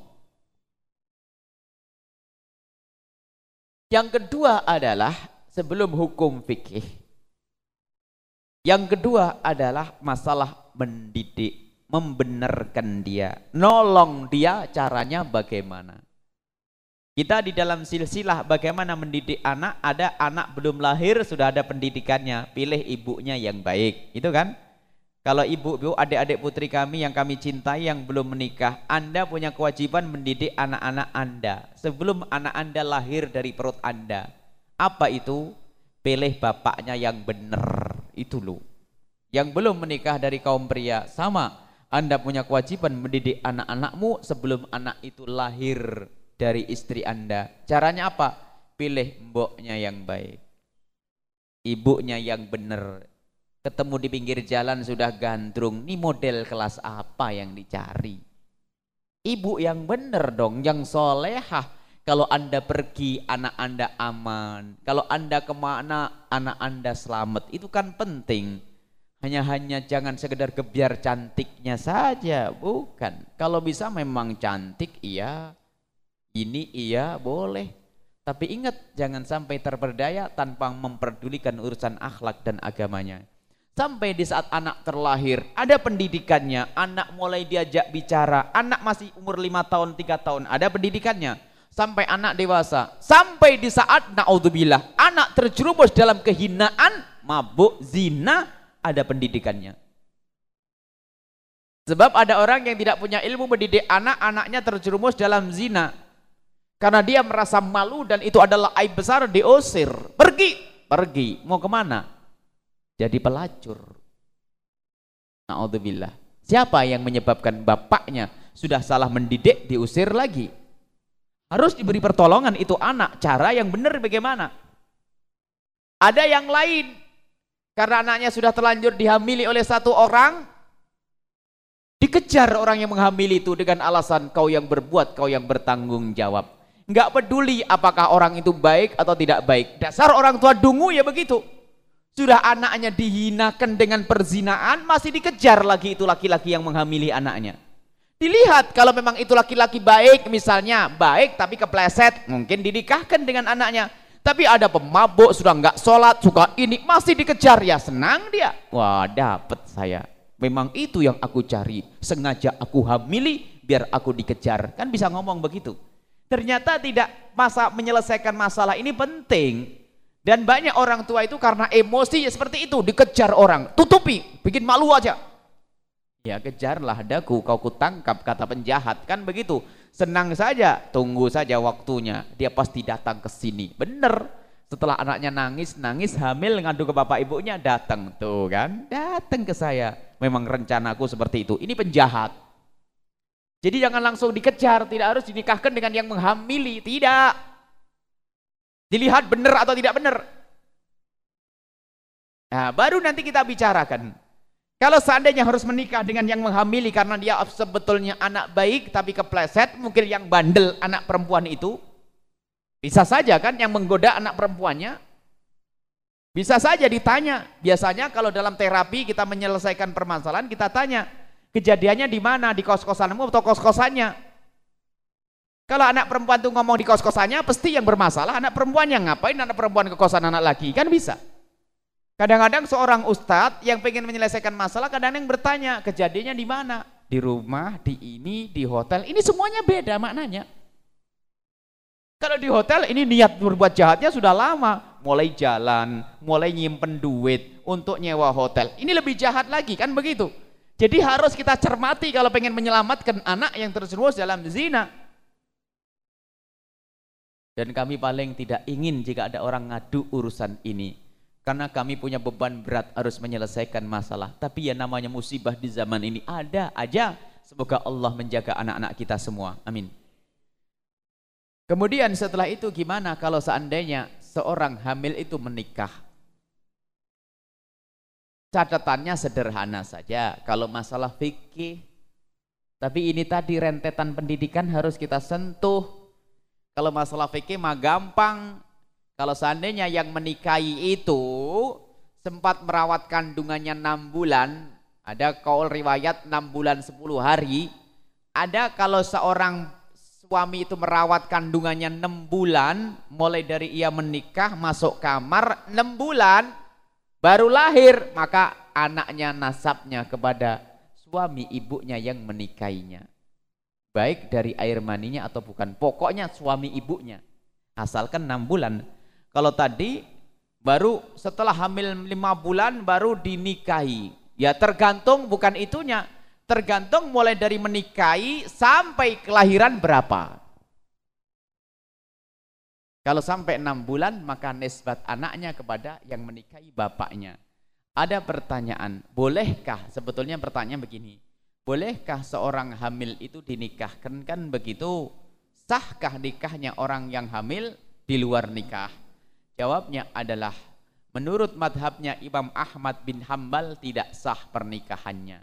Yang kedua adalah sebelum hukum fikih. Yang kedua adalah masalah mendidik membenarkan dia, nolong dia caranya bagaimana. Kita di dalam silsilah bagaimana mendidik anak, ada anak belum lahir sudah ada pendidikannya, pilih ibunya yang baik, itu kan? Kalau ibu-ibu, adik-adik putri kami yang kami cintai yang belum menikah, Anda punya kewajiban mendidik anak-anak Anda sebelum anak Anda lahir dari perut Anda. Apa itu? Pilih bapaknya yang benar, itu loh. Yang belum menikah dari kaum pria, sama anda punya kewajiban mendidik anak-anakmu sebelum anak itu lahir dari istri Anda. Caranya apa? Pilih mboknya yang baik. Ibunya yang benar. Ketemu di pinggir jalan sudah gandrung. Ini model kelas apa yang dicari? Ibu yang benar dong, yang solehah. Kalau Anda pergi, anak Anda aman. Kalau Anda ke mana, anak Anda selamat. Itu kan penting hanya-hanya jangan sekedar kebiar cantiknya saja, bukan. Kalau bisa memang cantik, iya. Ini iya, boleh. Tapi ingat, jangan sampai terperdaya tanpa memperdulikan urusan akhlak dan agamanya. Sampai di saat anak terlahir, ada pendidikannya, anak mulai diajak bicara, anak masih umur lima tahun, tiga tahun, ada pendidikannya. Sampai anak dewasa, sampai di saat na'udzubillah, anak terjerumus dalam kehinaan, mabuk, zina, ada pendidikannya. Sebab ada orang yang tidak punya ilmu mendidik anak, anaknya terjerumus dalam zina. Karena dia merasa malu dan itu adalah aib besar, diusir. Pergi, pergi. Mau ke mana? Jadi pelacur. Na'udzubillah. Siapa yang menyebabkan bapaknya sudah salah mendidik, diusir lagi? Harus diberi pertolongan itu anak. Cara yang benar bagaimana? Ada yang lain karena anaknya sudah terlanjur dihamili oleh satu orang, dikejar orang yang menghamili itu dengan alasan kau yang berbuat, kau yang bertanggung jawab. Enggak peduli apakah orang itu baik atau tidak baik. Dasar orang tua dungu ya begitu. Sudah anaknya dihinakan dengan perzinaan, masih dikejar lagi itu laki-laki yang menghamili anaknya. Dilihat kalau memang itu laki-laki baik, misalnya baik tapi kepleset, mungkin dinikahkan dengan anaknya. Tapi ada pemabuk, sudah nggak sholat, suka ini, masih dikejar ya, senang dia. Wah dapat saya. Memang itu yang aku cari. Sengaja aku hamili, biar aku dikejar. Kan bisa ngomong begitu. Ternyata tidak masa menyelesaikan masalah ini penting. Dan banyak orang tua itu karena emosi seperti itu, dikejar orang. Tutupi, bikin malu aja. Ya kejarlah daku, kau kutangkap, kata penjahat. Kan begitu senang saja, tunggu saja waktunya. Dia pasti datang ke sini. Benar. Setelah anaknya nangis, nangis hamil ngadu ke bapak ibunya, datang tuh kan, datang ke saya. Memang rencanaku seperti itu. Ini penjahat. Jadi jangan langsung dikejar, tidak harus dinikahkan dengan yang menghamili, tidak. Dilihat benar atau tidak benar. Nah, baru nanti kita bicarakan. Kalau seandainya harus menikah dengan yang menghamili karena dia sebetulnya anak baik tapi kepleset, mungkin yang bandel anak perempuan itu, bisa saja kan yang menggoda anak perempuannya, bisa saja ditanya. Biasanya kalau dalam terapi kita menyelesaikan permasalahan, kita tanya, kejadiannya di mana? Di kos-kosanmu atau kos-kosannya? Kalau anak perempuan itu ngomong di kos-kosannya, pasti yang bermasalah anak perempuan yang ngapain anak perempuan ke kosan anak laki? Kan bisa. Kadang-kadang seorang ustadz yang pengen menyelesaikan masalah kadang-kadang bertanya kejadiannya di mana? Di rumah, di ini, di hotel. Ini semuanya beda maknanya. Kalau di hotel ini niat berbuat jahatnya sudah lama, mulai jalan, mulai nyimpen duit untuk nyewa hotel. Ini lebih jahat lagi kan begitu. Jadi harus kita cermati kalau pengen menyelamatkan anak yang terjerumus dalam zina. Dan kami paling tidak ingin jika ada orang ngadu urusan ini. Karena kami punya beban berat harus menyelesaikan masalah. Tapi ya namanya musibah di zaman ini ada aja. Semoga Allah menjaga anak-anak kita semua. Amin. Kemudian setelah itu gimana kalau seandainya seorang hamil itu menikah? Catatannya sederhana saja. Kalau masalah fikih, tapi ini tadi rentetan pendidikan harus kita sentuh kalau masalah fikih mah gampang. Kalau seandainya yang menikahi itu sempat merawat kandungannya 6 bulan, ada kaul riwayat 6 bulan 10 hari. Ada kalau seorang suami itu merawat kandungannya 6 bulan, mulai dari ia menikah, masuk kamar 6 bulan, baru lahir, maka anaknya nasabnya kepada suami ibunya yang menikahinya. Baik dari air maninya atau bukan pokoknya suami ibunya. Asalkan enam bulan. Kalau tadi baru setelah hamil lima bulan baru dinikahi. Ya tergantung bukan itunya. Tergantung mulai dari menikahi sampai kelahiran berapa kalau sampai enam bulan maka nisbat anaknya kepada yang menikahi bapaknya ada pertanyaan bolehkah sebetulnya pertanyaan begini Bolehkah seorang hamil itu dinikahkan kan begitu? Sahkah nikahnya orang yang hamil di luar nikah? Jawabnya adalah menurut madhabnya Imam Ahmad bin Hambal tidak sah pernikahannya.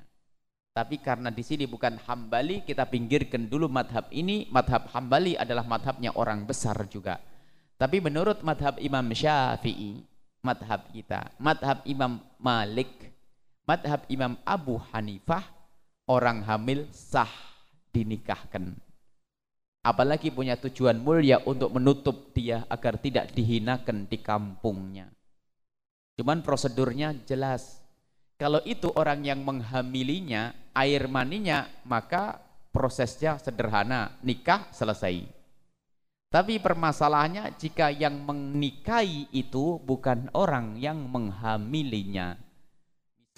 Tapi karena di sini bukan Hambali, kita pinggirkan dulu madhab ini. Madhab Hambali adalah madhabnya orang besar juga. Tapi menurut madhab Imam Syafi'i, madhab kita, madhab Imam Malik, madhab Imam Abu Hanifah, orang hamil sah dinikahkan. Apalagi punya tujuan mulia untuk menutup dia agar tidak dihinakan di kampungnya. Cuman prosedurnya jelas. Kalau itu orang yang menghamilinya, air maninya, maka prosesnya sederhana, nikah selesai. Tapi permasalahannya jika yang menikahi itu bukan orang yang menghamilinya,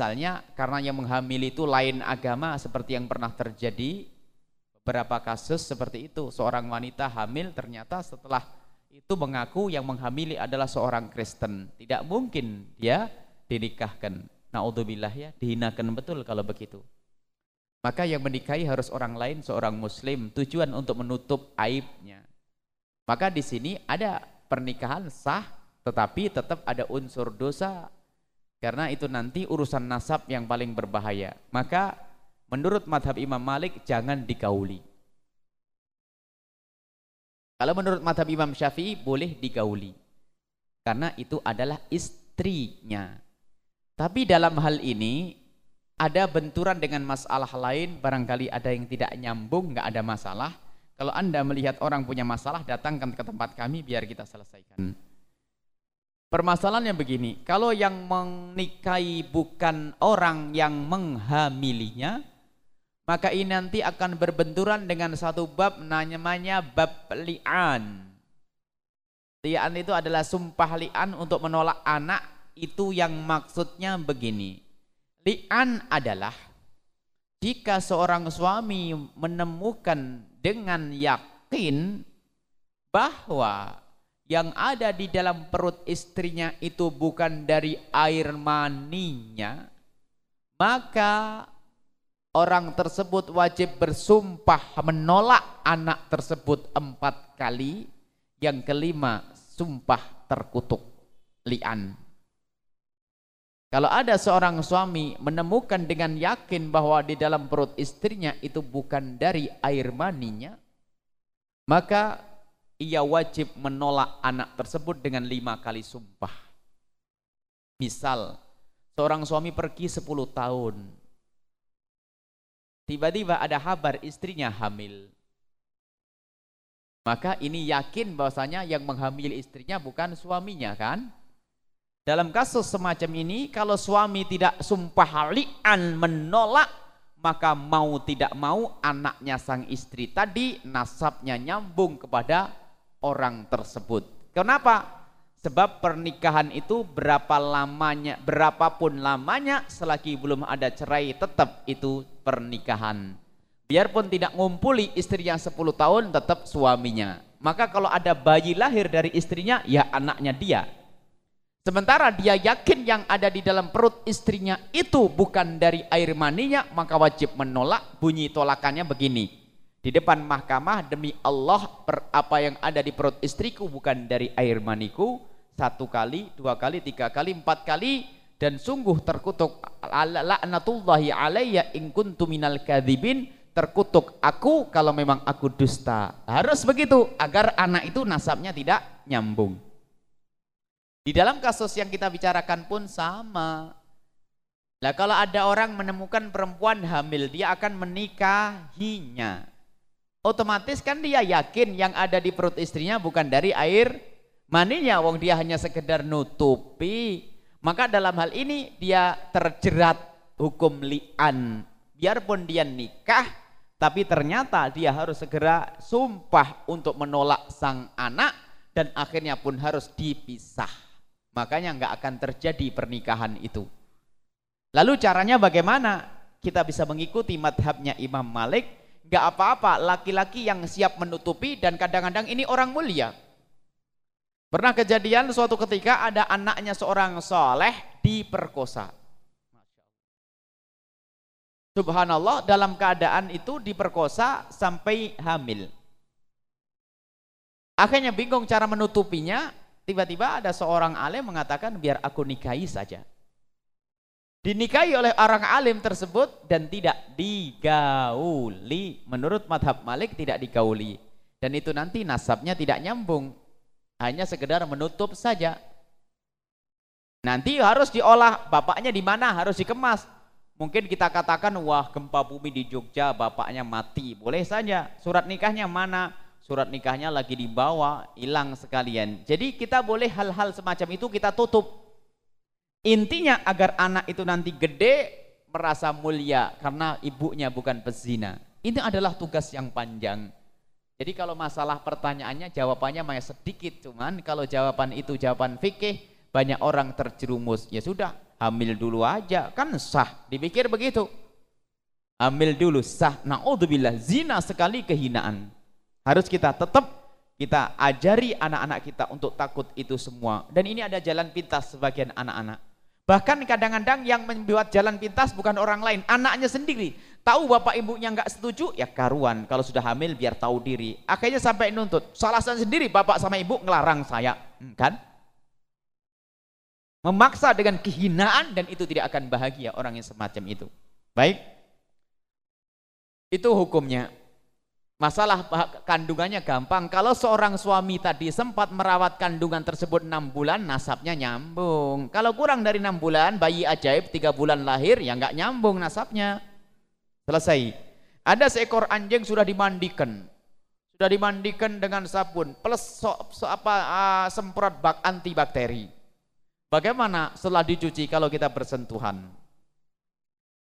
Misalnya karena yang menghamili itu lain agama seperti yang pernah terjadi beberapa kasus seperti itu. Seorang wanita hamil ternyata setelah itu mengaku yang menghamili adalah seorang Kristen. Tidak mungkin dia dinikahkan. Naudzubillah ya, dihinakan betul kalau begitu. Maka yang menikahi harus orang lain, seorang muslim, tujuan untuk menutup aibnya. Maka di sini ada pernikahan sah, tetapi tetap ada unsur dosa karena itu nanti urusan nasab yang paling berbahaya. Maka menurut madhab Imam Malik jangan digauli. Kalau menurut madhab Imam Syafi'i boleh digauli. Karena itu adalah istrinya. Tapi dalam hal ini ada benturan dengan masalah lain, barangkali ada yang tidak nyambung, nggak ada masalah. Kalau Anda melihat orang punya masalah, datangkan ke tempat kami biar kita selesaikan. Permasalahannya begini, kalau yang menikahi bukan orang yang menghamilinya, maka ini nanti akan berbenturan dengan satu bab namanya bab li'an. Li'an itu adalah sumpah li'an untuk menolak anak, itu yang maksudnya begini. Li'an adalah jika seorang suami menemukan dengan yakin bahwa yang ada di dalam perut istrinya itu bukan dari air maninya, maka orang tersebut wajib bersumpah menolak anak tersebut empat kali. Yang kelima, sumpah terkutuk lian. Kalau ada seorang suami menemukan dengan yakin bahwa di dalam perut istrinya itu bukan dari air maninya, maka ia wajib menolak anak tersebut dengan lima kali sumpah. Misal, seorang suami pergi 10 tahun. Tiba-tiba ada kabar istrinya hamil. Maka ini yakin bahwasanya yang menghamili istrinya bukan suaminya kan? Dalam kasus semacam ini kalau suami tidak sumpah li'an menolak maka mau tidak mau anaknya sang istri tadi nasabnya nyambung kepada orang tersebut. Kenapa? Sebab pernikahan itu berapa lamanya, berapapun lamanya selagi belum ada cerai tetap itu pernikahan. Biarpun tidak ngumpuli istri yang 10 tahun tetap suaminya. Maka kalau ada bayi lahir dari istrinya ya anaknya dia. Sementara dia yakin yang ada di dalam perut istrinya itu bukan dari air maninya maka wajib menolak bunyi tolakannya begini. Di depan mahkamah demi Allah per, apa yang ada di perut istriku bukan dari air maniku satu kali, dua kali, tiga kali, empat kali dan sungguh terkutuk laknatullahi alayya in kuntu minal kadzibin terkutuk aku kalau memang aku dusta. Harus begitu agar anak itu nasabnya tidak nyambung. Di dalam kasus yang kita bicarakan pun sama. Lah kalau ada orang menemukan perempuan hamil, dia akan menikahinya. Otomatis kan dia yakin yang ada di perut istrinya bukan dari air Maninya wong dia hanya sekedar nutupi. Maka dalam hal ini dia terjerat hukum li'an. Biarpun dia nikah, tapi ternyata dia harus segera sumpah untuk menolak sang anak dan akhirnya pun harus dipisah. Makanya nggak akan terjadi pernikahan itu. Lalu caranya bagaimana? Kita bisa mengikuti madhabnya Imam Malik. Nggak apa-apa, laki-laki yang siap menutupi dan kadang-kadang ini orang mulia Pernah kejadian suatu ketika ada anaknya seorang soleh diperkosa. Subhanallah dalam keadaan itu diperkosa sampai hamil. Akhirnya bingung cara menutupinya. Tiba-tiba ada seorang alim mengatakan biar aku nikahi saja. Dinikahi oleh orang alim tersebut dan tidak digauli. Menurut madhab Malik tidak digauli. Dan itu nanti nasabnya tidak nyambung hanya sekedar menutup saja. Nanti harus diolah, bapaknya di mana harus dikemas. Mungkin kita katakan, wah gempa bumi di Jogja, bapaknya mati. Boleh saja, surat nikahnya mana? Surat nikahnya lagi dibawa, hilang sekalian. Jadi kita boleh hal-hal semacam itu kita tutup. Intinya agar anak itu nanti gede, merasa mulia karena ibunya bukan pezina. Ini adalah tugas yang panjang. Jadi kalau masalah pertanyaannya jawabannya masih sedikit cuman kalau jawaban itu jawaban fikih banyak orang terjerumus. Ya sudah, hamil dulu aja kan sah. Dipikir begitu. Hamil dulu sah. Nauzubillah, zina sekali kehinaan. Harus kita tetap kita ajari anak-anak kita untuk takut itu semua. Dan ini ada jalan pintas sebagian anak-anak. Bahkan kadang-kadang yang membuat jalan pintas bukan orang lain, anaknya sendiri. Tahu bapak ibunya nggak setuju, ya karuan. Kalau sudah hamil biar tahu diri. Akhirnya sampai nuntut. Salah sendiri bapak sama ibu ngelarang saya. Hmm, kan? Memaksa dengan kehinaan dan itu tidak akan bahagia orang yang semacam itu. Baik. Itu hukumnya. Masalah kandungannya gampang. Kalau seorang suami tadi sempat merawat kandungan tersebut enam bulan, nasabnya nyambung. Kalau kurang dari enam bulan, bayi ajaib tiga bulan lahir, ya nggak nyambung nasabnya. Selesai. Ada seekor anjing sudah dimandikan. Sudah dimandikan dengan sabun plus so, so, apa uh, semprot bak antibakteri. Bagaimana setelah dicuci kalau kita bersentuhan?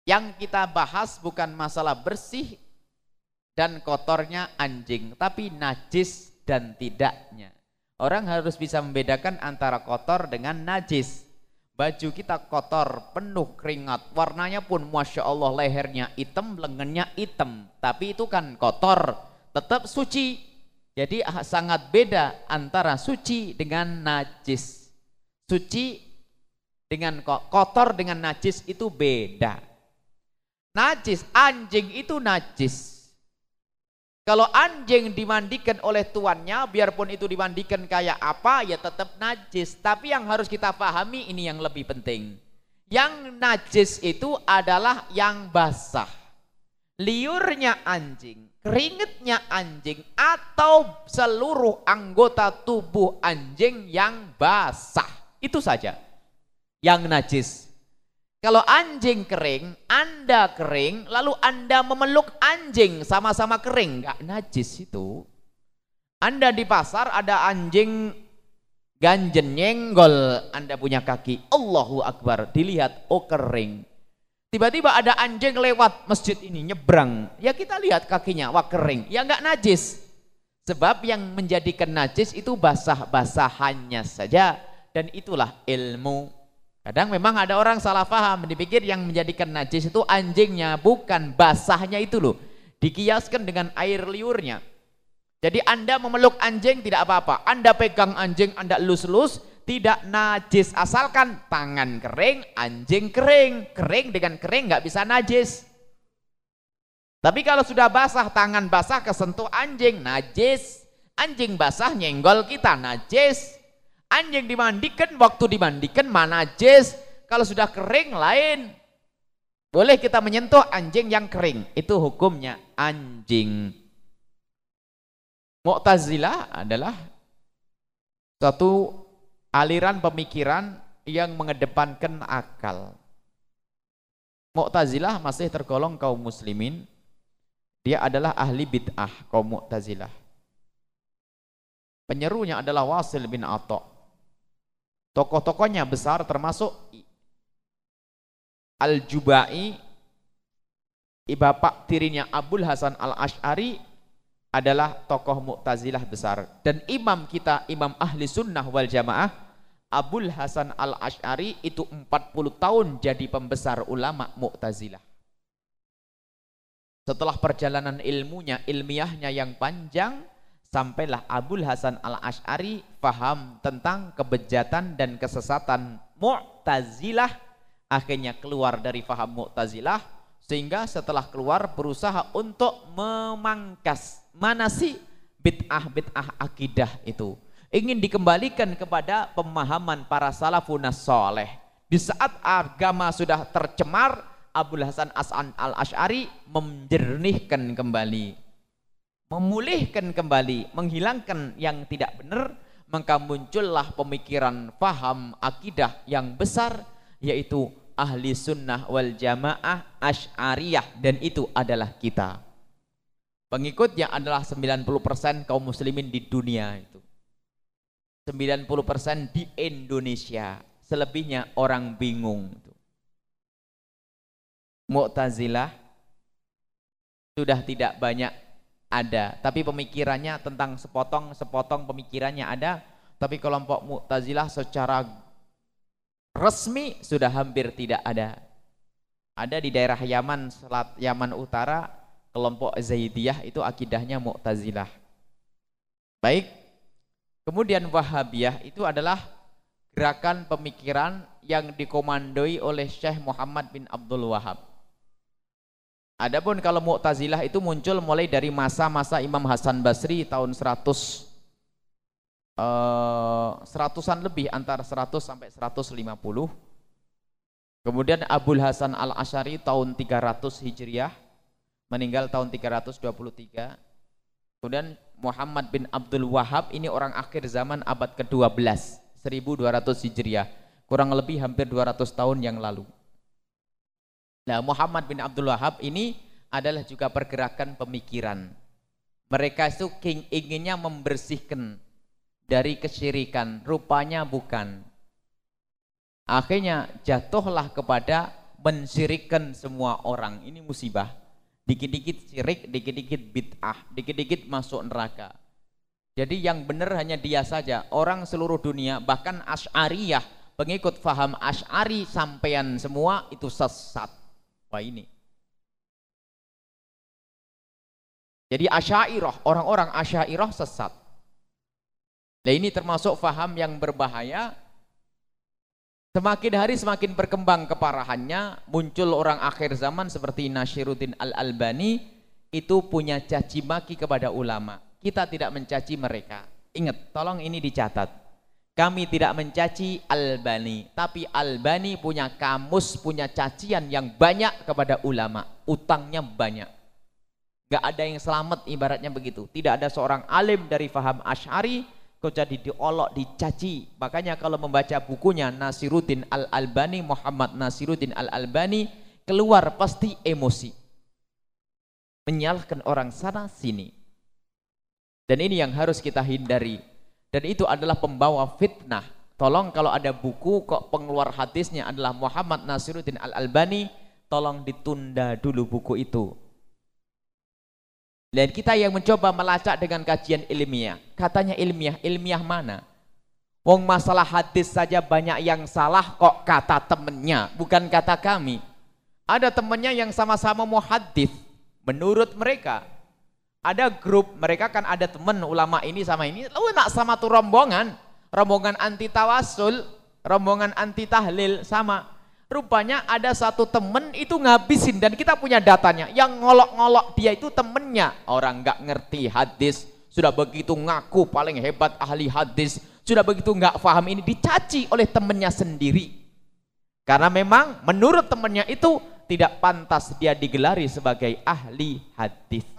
Yang kita bahas bukan masalah bersih dan kotornya anjing, tapi najis dan tidaknya. Orang harus bisa membedakan antara kotor dengan najis baju kita kotor, penuh keringat, warnanya pun Masya Allah lehernya hitam, lengannya hitam, tapi itu kan kotor, tetap suci. Jadi ah, sangat beda antara suci dengan najis. Suci dengan kotor dengan najis itu beda. Najis, anjing itu najis. Kalau anjing dimandikan oleh tuannya, biarpun itu dimandikan kayak apa, ya tetap najis. Tapi yang harus kita pahami ini yang lebih penting. Yang najis itu adalah yang basah. Liurnya anjing, keringetnya anjing, atau seluruh anggota tubuh anjing yang basah. Itu saja yang najis. Kalau anjing kering, Anda kering, lalu Anda memeluk anjing sama-sama kering, nggak najis itu. Anda di pasar ada anjing ganjen nyenggol, Anda punya kaki, Allahu Akbar, dilihat, oh kering. Tiba-tiba ada anjing lewat masjid ini, nyebrang, ya kita lihat kakinya, wah kering, ya nggak najis. Sebab yang menjadikan najis itu basah-basahannya saja dan itulah ilmu. Kadang memang ada orang salah paham dipikir yang menjadikan najis itu anjingnya bukan basahnya itu loh. Dikiaskan dengan air liurnya. Jadi Anda memeluk anjing tidak apa-apa. Anda pegang anjing, Anda lus-lus, tidak najis. Asalkan tangan kering, anjing kering. Kering dengan kering nggak bisa najis. Tapi kalau sudah basah, tangan basah kesentuh anjing, najis. Anjing basah nyenggol kita, najis. Anjing dimandikan, waktu dimandikan mana najis. Kalau sudah kering lain. Boleh kita menyentuh anjing yang kering. Itu hukumnya anjing. Mu'tazilah adalah satu aliran pemikiran yang mengedepankan akal. Mu'tazilah masih tergolong kaum muslimin. Dia adalah ahli bid'ah kaum Mu'tazilah. Penyerunya adalah Wasil bin Atok. Tokoh-tokohnya besar termasuk Al-Jubai, bapak tirinya Abdul Hasan Al-Ash'ari adalah tokoh Mu'tazilah besar. Dan imam kita imam ahli sunnah wal jamaah Abul Hasan al Ashari itu 40 tahun jadi pembesar ulama Mu'tazilah. Setelah perjalanan ilmunya ilmiahnya yang panjang sampailah Abul Hasan al Ashari paham tentang kebejatan dan kesesatan Mu'tazilah akhirnya keluar dari faham Mu'tazilah sehingga setelah keluar berusaha untuk memangkas mana sih bid'ah-bid'ah akidah itu? Ingin dikembalikan kepada pemahaman para salafun soleh. Di saat agama sudah tercemar, Abdul Hasan As'an al-Ash'ari menjernihkan kembali. Memulihkan kembali, menghilangkan yang tidak benar, maka muncullah pemikiran faham akidah yang besar, yaitu ahli sunnah wal jamaah ash'ariyah dan itu adalah kita. Pengikutnya adalah 90% kaum muslimin di dunia itu. 90% di Indonesia. Selebihnya orang bingung. Mu'tazilah sudah tidak banyak ada. Tapi pemikirannya tentang sepotong-sepotong pemikirannya ada. Tapi kelompok Mu'tazilah secara resmi sudah hampir tidak ada. Ada di daerah Yaman, Selat Yaman Utara, kelompok Zaidiyah itu akidahnya Mu'tazilah. Baik. Kemudian Wahabiyah itu adalah gerakan pemikiran yang dikomandoi oleh Syekh Muhammad bin Abdul Wahab. Adapun kalau Mu'tazilah itu muncul mulai dari masa-masa Imam Hasan Basri tahun 100 uh, seratusan lebih antara 100 sampai 150. Kemudian Abdul Hasan Al-Asyari tahun 300 Hijriah meninggal tahun 323 kemudian Muhammad bin Abdul Wahab ini orang akhir zaman abad ke-12 1200 Hijriah. Kurang lebih hampir 200 tahun yang lalu nah Muhammad bin Abdul Wahab ini adalah juga pergerakan pemikiran mereka itu king inginnya membersihkan dari kesyirikan rupanya bukan akhirnya jatuhlah kepada mensyirikan semua orang ini musibah Dikit-dikit syirik, dikit-dikit bid'ah, dikit-dikit masuk neraka. Jadi yang benar hanya dia saja. Orang seluruh dunia, bahkan Ash'ariyah, pengikut faham Ash'ari sampean semua itu sesat. Wah ini. Jadi Asyairah, orang-orang Asyairah sesat. Nah ini termasuk faham yang berbahaya Semakin hari semakin berkembang keparahannya, muncul orang akhir zaman seperti Nashiruddin Al-Albani itu punya caci maki kepada ulama. Kita tidak mencaci mereka. Ingat, tolong ini dicatat. Kami tidak mencaci Albani, tapi Albani punya kamus, punya cacian yang banyak kepada ulama. Utangnya banyak. Gak ada yang selamat ibaratnya begitu. Tidak ada seorang alim dari faham Ash'ari kau jadi diolok, dicaci. Makanya kalau membaca bukunya Nasiruddin Al-Albani, Muhammad Nasiruddin Al-Albani, keluar pasti emosi. Menyalahkan orang sana sini. Dan ini yang harus kita hindari. Dan itu adalah pembawa fitnah. Tolong kalau ada buku kok pengeluar hadisnya adalah Muhammad Nasiruddin Al-Albani, tolong ditunda dulu buku itu. Dan kita yang mencoba melacak dengan kajian ilmiah. Katanya ilmiah, ilmiah mana? Wong masalah hadis saja banyak yang salah kok kata temennya, bukan kata kami. Ada temennya yang sama-sama mau hadis, menurut mereka. Ada grup, mereka kan ada temen ulama ini sama ini, lalu nak sama tuh rombongan, rombongan anti tawasul, rombongan anti tahlil sama. Rupanya ada satu temen itu ngabisin dan kita punya datanya. Yang ngolok-ngolok dia itu temennya. Orang nggak ngerti hadis, sudah begitu ngaku paling hebat ahli hadis, sudah begitu nggak paham ini dicaci oleh temannya sendiri. Karena memang menurut temannya itu tidak pantas dia digelari sebagai ahli hadis.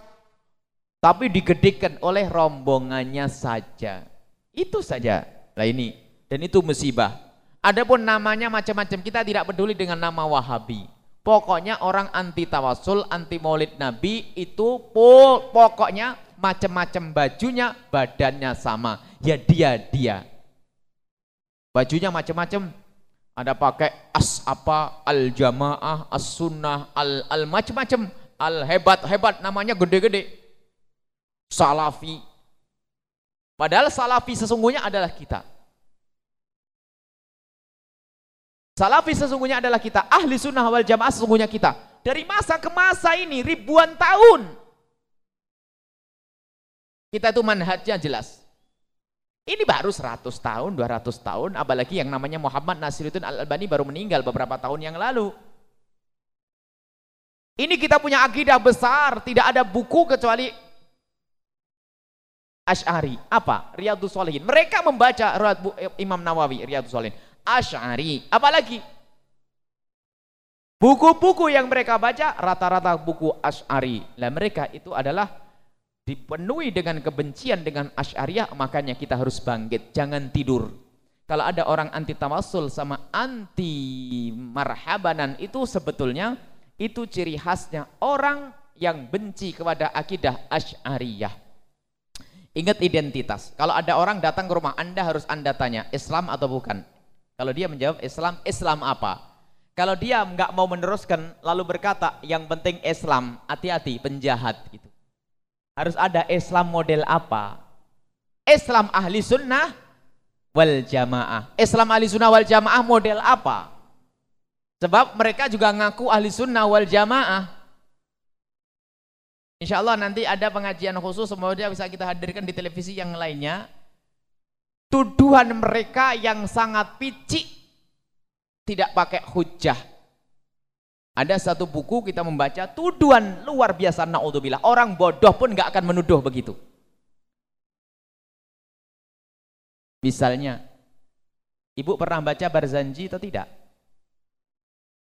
Tapi digedekan oleh rombongannya saja. Itu saja. Lah ini dan itu musibah. Adapun namanya macam-macam kita tidak peduli dengan nama Wahabi. Pokoknya orang anti tawasul, anti maulid Nabi itu pokoknya macam-macam bajunya, badannya sama. Ya dia dia. Bajunya macam-macam. Ada pakai as apa, al jamaah, as sunnah, al al macam-macam, al hebat hebat namanya gede-gede. Salafi. Padahal salafi sesungguhnya adalah kita. Salafi sesungguhnya adalah kita. Ahli sunnah wal jamaah sesungguhnya kita. Dari masa ke masa ini ribuan tahun kita itu manhajnya jelas. Ini baru 100 tahun, 200 tahun, apalagi yang namanya Muhammad Nasiruddin Al-Albani baru meninggal beberapa tahun yang lalu. Ini kita punya akidah besar, tidak ada buku kecuali Ash'ari. Apa? Riyadus Solihin. Mereka membaca Imam Nawawi, Riyadus Solihin. Ash'ari. Apalagi? Buku-buku yang mereka baca rata-rata buku Ash'ari. Lah mereka itu adalah dipenuhi dengan kebencian dengan Asy'ariyah makanya kita harus bangkit jangan tidur kalau ada orang anti tawasul sama anti marhabanan itu sebetulnya itu ciri khasnya orang yang benci kepada akidah Asy'ariyah ingat identitas kalau ada orang datang ke rumah anda harus anda tanya Islam atau bukan kalau dia menjawab Islam Islam apa kalau dia nggak mau meneruskan lalu berkata yang penting Islam hati-hati penjahat gitu harus ada Islam model apa? Islam ahli sunnah wal jamaah. Islam ahli sunnah wal jamaah model apa? Sebab mereka juga ngaku ahli sunnah wal jamaah. Insya Allah nanti ada pengajian khusus semoga bisa kita hadirkan di televisi yang lainnya. Tuduhan mereka yang sangat picik tidak pakai hujah ada satu buku kita membaca tuduhan luar biasa naudzubillah. Orang bodoh pun nggak akan menuduh begitu. Misalnya, ibu pernah baca Barzanji atau tidak?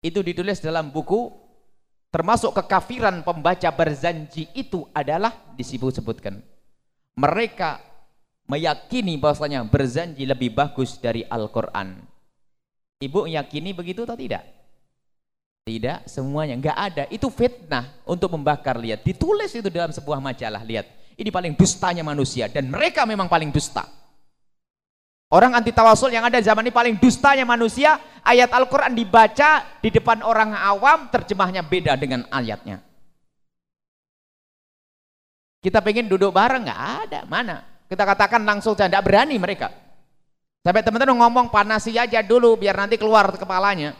Itu ditulis dalam buku termasuk kekafiran pembaca Barzanji itu adalah disebut-sebutkan. Mereka meyakini bahwasanya Barzanji lebih bagus dari Al-Quran. Ibu meyakini begitu atau tidak? Tidak semuanya, nggak ada. Itu fitnah untuk membakar lihat. Ditulis itu dalam sebuah majalah lihat. Ini paling dustanya manusia dan mereka memang paling dusta. Orang anti tawasul yang ada zaman ini paling dustanya manusia. Ayat Al-Quran dibaca di depan orang awam, terjemahnya beda dengan ayatnya. Kita pengen duduk bareng, nggak ada. Mana? Kita katakan langsung saja, tidak berani mereka. Sampai teman-teman ngomong panasi aja dulu, biar nanti keluar kepalanya.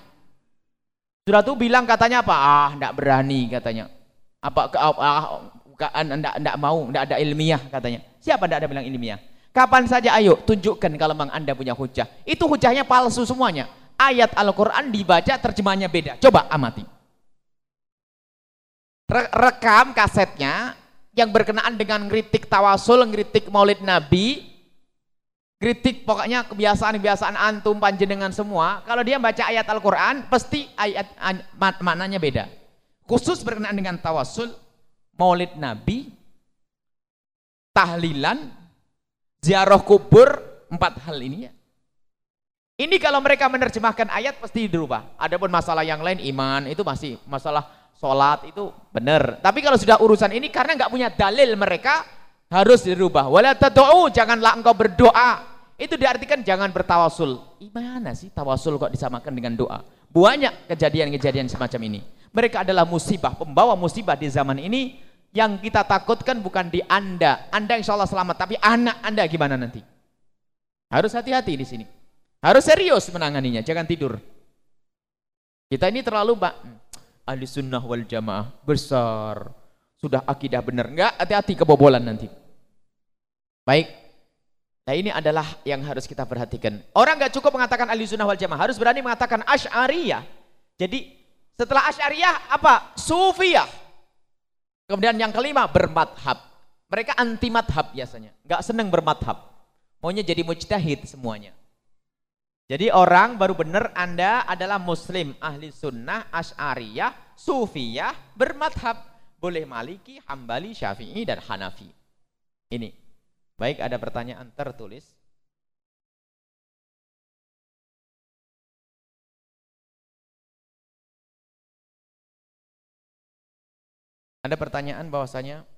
Sudah tuh bilang katanya apa? Ah, enggak berani katanya. Apa ah, ah enggak enggak mau, enggak ada ilmiah katanya. Siapa enggak ada bilang ilmiah? Kapan saja ayo tunjukkan kalau memang Anda punya hujah. Itu hujahnya palsu semuanya. Ayat Al-Qur'an dibaca terjemahnya beda. Coba amati. Re rekam kasetnya yang berkenaan dengan kritik tawasul, kritik Maulid Nabi, kritik pokoknya kebiasaan-kebiasaan antum panjenengan semua kalau dia baca ayat Al-Quran pasti ayat maknanya beda khusus berkenaan dengan tawasul maulid nabi tahlilan ziarah kubur empat hal ini ya ini kalau mereka menerjemahkan ayat pasti dirubah adapun masalah yang lain iman itu masih masalah sholat itu benar tapi kalau sudah urusan ini karena nggak punya dalil mereka harus dirubah. Wala tad'u, janganlah engkau berdoa. Itu diartikan jangan bertawasul. Gimana sih tawasul kok disamakan dengan doa? Banyak kejadian-kejadian semacam ini. Mereka adalah musibah, pembawa musibah di zaman ini Yang kita takutkan bukan di Anda. Anda insya Allah selamat, tapi anak Anda gimana nanti? Harus hati-hati di sini. Harus serius menanganinya, jangan tidur. Kita ini terlalu pak ahli sunnah wal jamaah besar, sudah akidah benar. Enggak, hati-hati kebobolan nanti. Baik. Nah ini adalah yang harus kita perhatikan. Orang nggak cukup mengatakan ahli sunnah wal jamaah, harus berani mengatakan asy'ariyah. Jadi setelah asy'ariyah apa? Sufiyah. Kemudian yang kelima bermadhab. Mereka anti madhab biasanya, nggak seneng bermadhab. Maunya jadi mujtahid semuanya. Jadi orang baru benar Anda adalah muslim, ahli sunnah, asy'ariyah, sufiyah, bermadhab. Boleh maliki, hambali, syafi'i, dan hanafi. Ini. Baik, ada pertanyaan tertulis. Ada pertanyaan bahwasanya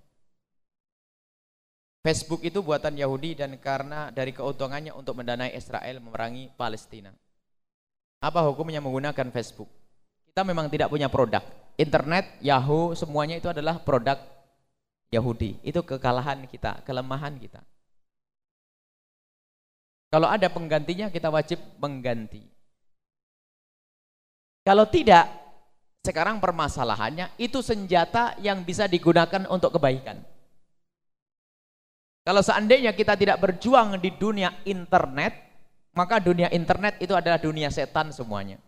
Facebook itu buatan Yahudi dan karena dari keuntungannya untuk mendanai Israel memerangi Palestina. Apa hukumnya menggunakan Facebook? Kita memang tidak punya produk. Internet, Yahoo, semuanya itu adalah produk Yahudi. Itu kekalahan kita, kelemahan kita. Kalau ada penggantinya kita wajib mengganti. Kalau tidak, sekarang permasalahannya itu senjata yang bisa digunakan untuk kebaikan. Kalau seandainya kita tidak berjuang di dunia internet, maka dunia internet itu adalah dunia setan semuanya.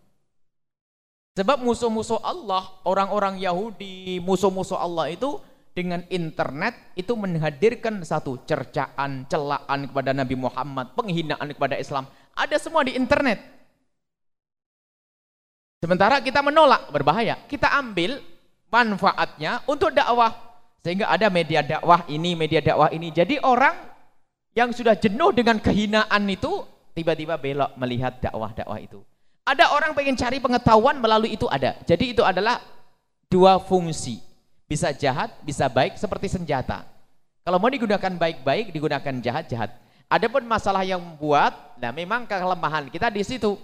Sebab musuh-musuh Allah, orang-orang Yahudi, musuh-musuh Allah itu dengan internet itu menghadirkan satu cercaan, celaan kepada Nabi Muhammad, penghinaan kepada Islam. Ada semua di internet. Sementara kita menolak, berbahaya. Kita ambil manfaatnya untuk dakwah. Sehingga ada media dakwah ini, media dakwah ini. Jadi orang yang sudah jenuh dengan kehinaan itu, tiba-tiba belok melihat dakwah-dakwah itu. Ada orang pengen cari pengetahuan melalui itu ada. Jadi itu adalah dua fungsi. Bisa jahat, bisa baik seperti senjata. Kalau mau digunakan baik-baik, digunakan jahat-jahat. Adapun masalah yang membuat, nah memang kelemahan kita di situ.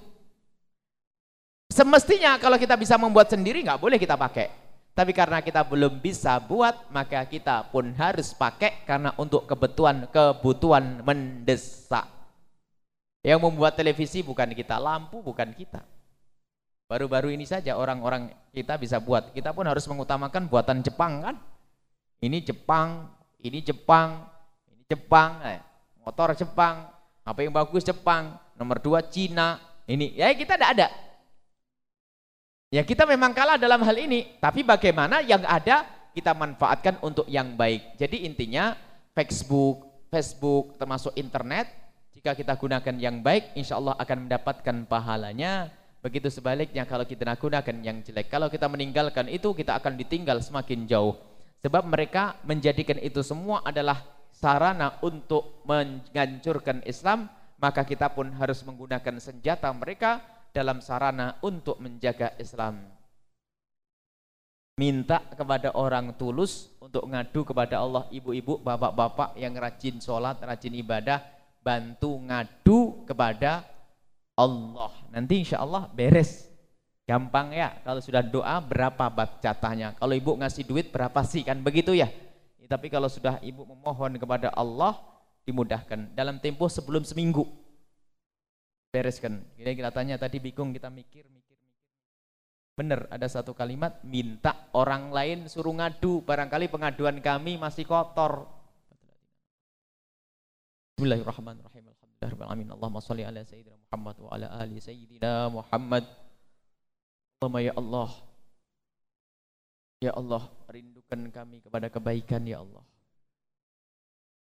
Semestinya kalau kita bisa membuat sendiri nggak boleh kita pakai. Tapi karena kita belum bisa buat, maka kita pun harus pakai karena untuk kebutuhan kebutuhan mendesak. Yang membuat televisi bukan kita, lampu bukan kita. Baru-baru ini saja orang-orang kita bisa buat. Kita pun harus mengutamakan buatan Jepang kan. Ini Jepang, ini Jepang, ini Jepang, eh, motor Jepang, apa yang bagus Jepang, nomor dua Cina, ini ya kita tidak ada. Ya kita memang kalah dalam hal ini, tapi bagaimana yang ada kita manfaatkan untuk yang baik. Jadi intinya Facebook, Facebook termasuk internet, jika kita gunakan yang baik, insya Allah akan mendapatkan pahalanya. Begitu sebaliknya kalau kita gunakan yang jelek. Kalau kita meninggalkan itu, kita akan ditinggal semakin jauh. Sebab mereka menjadikan itu semua adalah sarana untuk menghancurkan Islam, maka kita pun harus menggunakan senjata mereka dalam sarana untuk menjaga Islam. Minta kepada orang tulus untuk ngadu kepada Allah, ibu-ibu, bapak-bapak yang rajin sholat, rajin ibadah, bantu ngadu kepada Allah. Nanti insya Allah beres. Gampang ya, kalau sudah doa berapa bab catahnya. Kalau ibu ngasih duit berapa sih, kan begitu ya. Tapi kalau sudah ibu memohon kepada Allah, dimudahkan. Dalam tempo sebelum seminggu, bereskan. Jadi kita tanya tadi bingung kita mikir mikir mikir. Benar ada satu kalimat minta orang lain suruh ngadu barangkali pengaduan kami masih kotor. Bismillahirrahmanirrahim. Alhamdulillahirrahmanirrahim. Allahumma salli ala sayyidina Muhammad wa ala ali sayyidina Muhammad. Allahumma ya Allah. Ya Allah, rindukan kami kepada kebaikan ya Allah.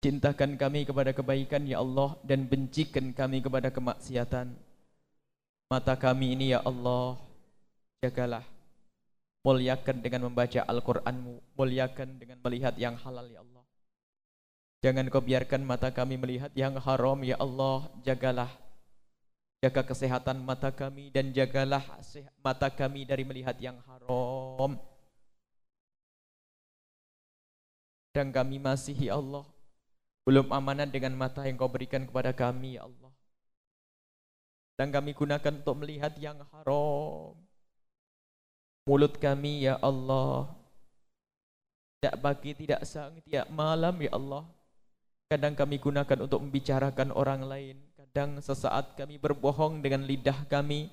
Cintakan kami kepada kebaikan ya Allah dan bencikan kami kepada kemaksiatan. Mata kami ini ya Allah, jagalah. Muliakan dengan membaca Al-Qur'anmu, muliakan dengan melihat yang halal ya Allah. Jangan kau biarkan mata kami melihat yang haram ya Allah, jagalah. Jaga kesehatan mata kami dan jagalah mata kami dari melihat yang haram. Dan kami masih ya Allah belum amanah dengan mata yang kau berikan kepada kami ya Allah. Dan kami gunakan untuk melihat yang haram. Mulut kami ya Allah. tidak pagi, tidak siang, tidak malam ya Allah. Kadang kami gunakan untuk membicarakan orang lain. Kadang sesaat kami berbohong dengan lidah kami.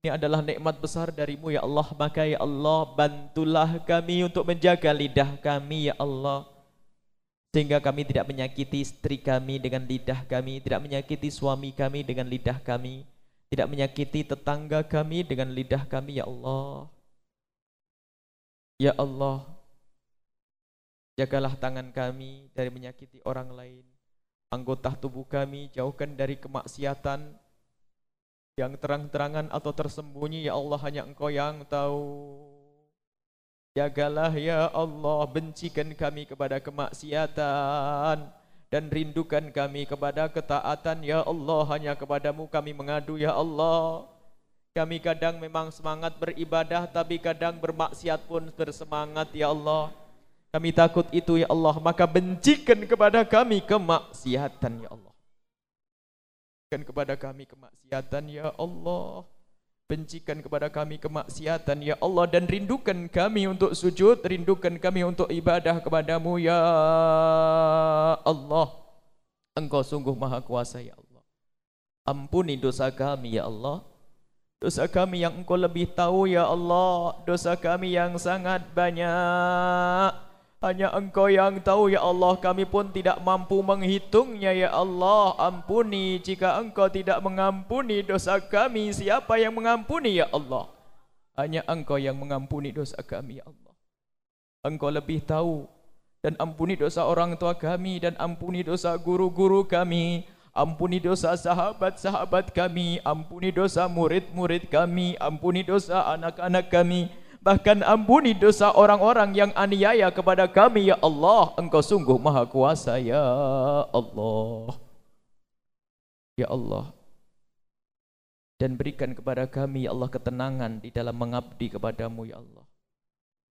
Ini adalah nikmat besar darimu ya Allah. Maka ya Allah bantulah kami untuk menjaga lidah kami ya Allah. Sehingga kami tidak menyakiti istri kami dengan lidah kami. Tidak menyakiti suami kami dengan lidah kami. Tidak menyakiti tetangga kami dengan lidah kami ya Allah. Ya Allah. Jagalah tangan kami dari menyakiti orang lain. Anggota tubuh kami jauhkan dari kemaksiatan yang terang-terangan atau tersembunyi ya Allah hanya Engkau yang tahu jagalah ya Allah bencikan kami kepada kemaksiatan dan rindukan kami kepada ketaatan ya Allah. Hanya kepadamu kami mengadu ya Allah. Kami kadang memang semangat beribadah tapi kadang bermaksiat pun bersemangat ya Allah. Kami takut itu ya Allah. Maka bencikan kepada kami kemaksiatan ya Allah. Bencikan kepada kami kemaksiatan ya Allah Bencikan kepada kami kemaksiatan ya Allah Dan rindukan kami untuk sujud Rindukan kami untuk ibadah kepadamu ya Allah. Engkau sungguh maha kuasa ya Allah. Ampuni dosa kami ya Allah. Dosa kami yang engkau lebih tahu ya Allah. Dosa kami yang sangat banyak hanya engkau yang tahu ya Allah. Kami pun tidak mampu menghitungnya ya Allah. Ampuni jika engkau tidak mengampuni dosa kami. Siapa yang mengampuni ya Allah? Hanya engkau yang mengampuni dosa kami ya Allah. Engkau lebih tahu Dan ampuni dosa orang tua kami Dan ampuni dosa guru-guru kami. Ampuni dosa sahabat-sahabat kami. Ampuni dosa murid-murid kami. Ampuni dosa anak-anak kami Bahkan ampuni dosa orang-orang yang aniaya kepada kami ya Allah. Engkau sungguh maha kuasa ya Allah. Ya Allah. Dan berikan kepada kami ya Allah ketenangan di dalam mengabdi kepadamu ya Allah.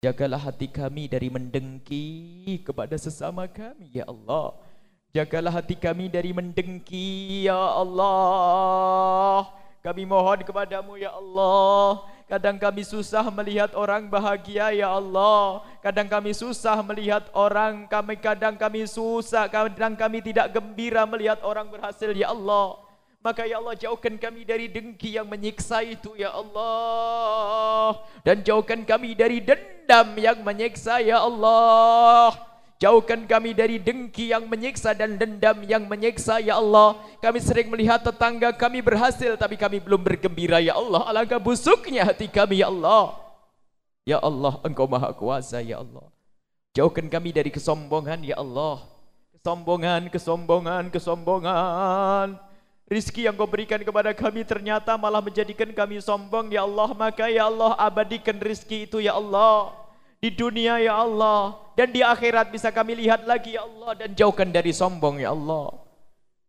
Jagalah hati kami dari mendengki kepada sesama kami ya Allah. Jagalah hati kami dari mendengki ya Allah. Kami mohon kepadamu ya Allah Kadang kami susah melihat orang bahagia ya Allah. Kadang kami susah melihat orang kami kadang kami susah kadang kami tidak gembira melihat orang berhasil ya Allah. Maka ya Allah jauhkan kami dari dengki yang menyiksa itu ya Allah. Dan jauhkan kami dari dendam yang menyiksa ya Allah. Jauhkan kami dari dengki yang menyiksa dan dendam yang menyiksa ya Allah. Kami sering melihat tetangga kami berhasil tapi kami belum bergembira ya Allah. Alangkah busuknya hati kami ya Allah. Ya Allah, Engkau Maha Kuasa ya Allah. Jauhkan kami dari kesombongan ya Allah. Kesombongan, kesombongan, kesombongan. Rizki yang kau berikan kepada kami ternyata malah menjadikan kami sombong ya Allah. Maka ya Allah abadikan rizki itu ya Allah. Di dunia ya Allah dan di akhirat bisa kami lihat lagi ya Allah dan jauhkan dari sombong ya Allah.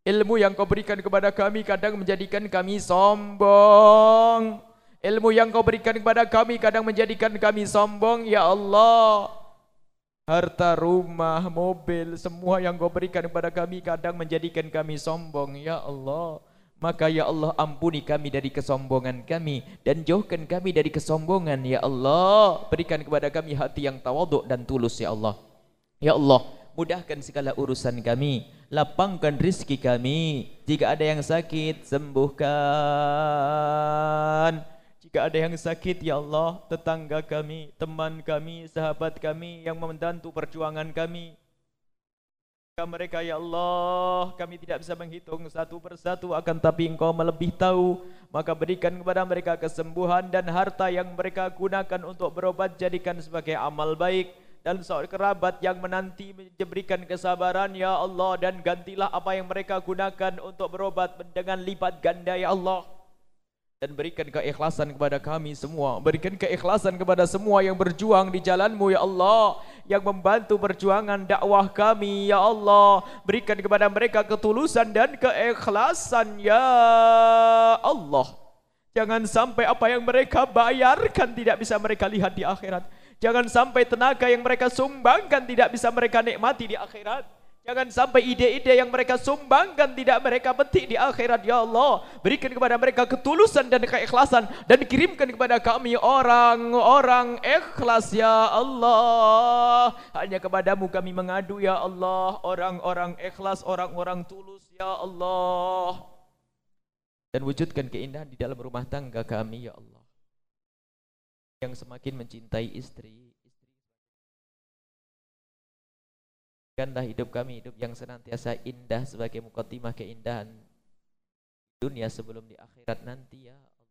Ilmu yang kau berikan kepada kami kadang menjadikan kami sombong. Ilmu yang kau berikan kepada kami kadang menjadikan kami sombong ya Allah. Harta, rumah, mobil, semua yang kau berikan kepada kami kadang menjadikan kami sombong ya Allah. Maka ya Allah ampuni kami dari kesombongan kami dan jauhkan kami dari kesombongan ya Allah. Berikan kepada kami hati yang tawaduk dan tulus ya Allah. Ya Allah, mudahkan segala urusan kami, lapangkan rizki kami. Jika ada yang sakit, sembuhkan. Jika ada yang sakit, ya Allah, tetangga kami, teman kami, sahabat kami yang membantu perjuangan kami, mereka ya Allah kami tidak bisa menghitung satu persatu akan tapi engkau melebih tahu. Maka berikan kepada mereka kesembuhan dan harta yang mereka gunakan untuk berobat jadikan sebagai amal baik. Dan seorang kerabat yang menanti memberikan kesabaran ya Allah dan gantilah apa yang mereka gunakan untuk berobat dengan lipat ganda ya Allah dan berikan keikhlasan kepada kami semua. Berikan keikhlasan kepada semua yang berjuang di jalanmu ya Allah. Yang membantu perjuangan dakwah kami ya Allah. Berikan kepada mereka ketulusan dan keikhlasan ya Allah. Jangan sampai apa yang mereka bayarkan tidak bisa mereka lihat di akhirat. Jangan sampai tenaga yang mereka sumbangkan tidak bisa mereka nikmati di akhirat Jangan sampai ide-ide yang mereka sumbangkan tidak mereka petik di akhirat ya Allah. Berikan kepada mereka ketulusan dan keikhlasan dan kirimkan kepada kami orang-orang ikhlas ya Allah. Hanya kepadamu kami mengadu ya Allah, orang-orang ikhlas, orang-orang tulus ya Allah. Dan wujudkan keindahan di dalam rumah tangga kami ya Allah. Yang semakin mencintai istri Jadikanlah hidup kami hidup yang senantiasa indah sebagai mukaddimah keindahan dunia sebelum di akhirat nanti ya Allah.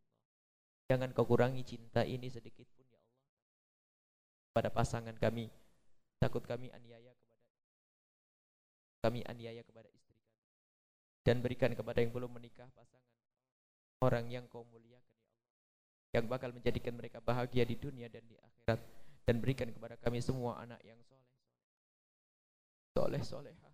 Jangan kau kurangi cinta ini sedikit pun ya Allah pada pasangan kami. Takut kami aniaya kepada kami aniaya kepada istri kami. Dan berikan kepada yang belum menikah pasangan orang yang kau muliakan ya Allah. Yang bakal menjadikan mereka bahagia di dunia dan di akhirat dan berikan kepada kami semua anak yang soleh. Soleh soleha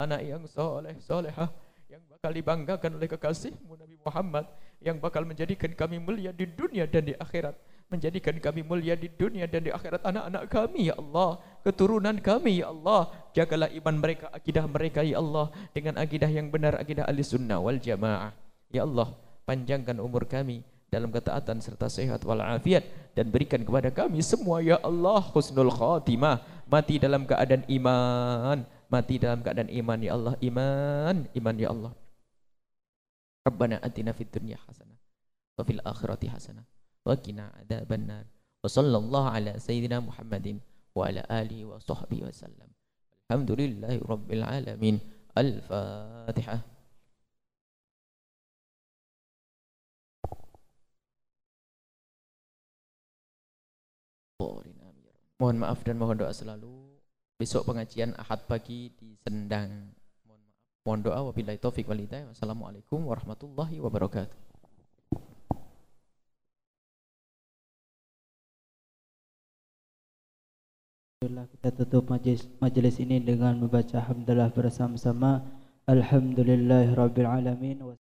anak yang soleh soleha yang bakal dibanggakan oleh kekasihmu Nabi Muhammad yang bakal menjadikan kami mulia di dunia dan di akhirat. Menjadikan kami mulia di dunia dan di akhirat anak-anak kami ya Allah. Keturunan kami ya Allah. Jagalah iman mereka akidah mereka ya Allah. Dengan akidah yang benar akidah ahli sunnah wal jamaah. Ya Allah panjangkan umur kami dalam ketaatan serta sehat walafiat. Dan berikan kepada kami semua ya Allah husnul khatimah mati dalam keadaan iman. Mati dalam keadaan iman ya Allah. Iman iman ya Allah. Rabbana atina fid dunya hasanah wa fil akhirati hasanah wa qina adzabannar. Wa sallallahu ala sayyidina Muhammadin wa ala alihi wa sahbihi wasallam alhamdulillahi alamin. Al-fatihah Mohon maaf dan mohon doa selalu. Besok pengajian Ahad pagi di Sendang. Mohon maaf. Mohon doa wabillahi taufik wal hidayah. Wassalamualaikum warahmatullahi wabarakatuh. kita tutup majelis, majelis ini dengan membaca hamdalah bersama-sama. Alhamdulillahirabbil alamin.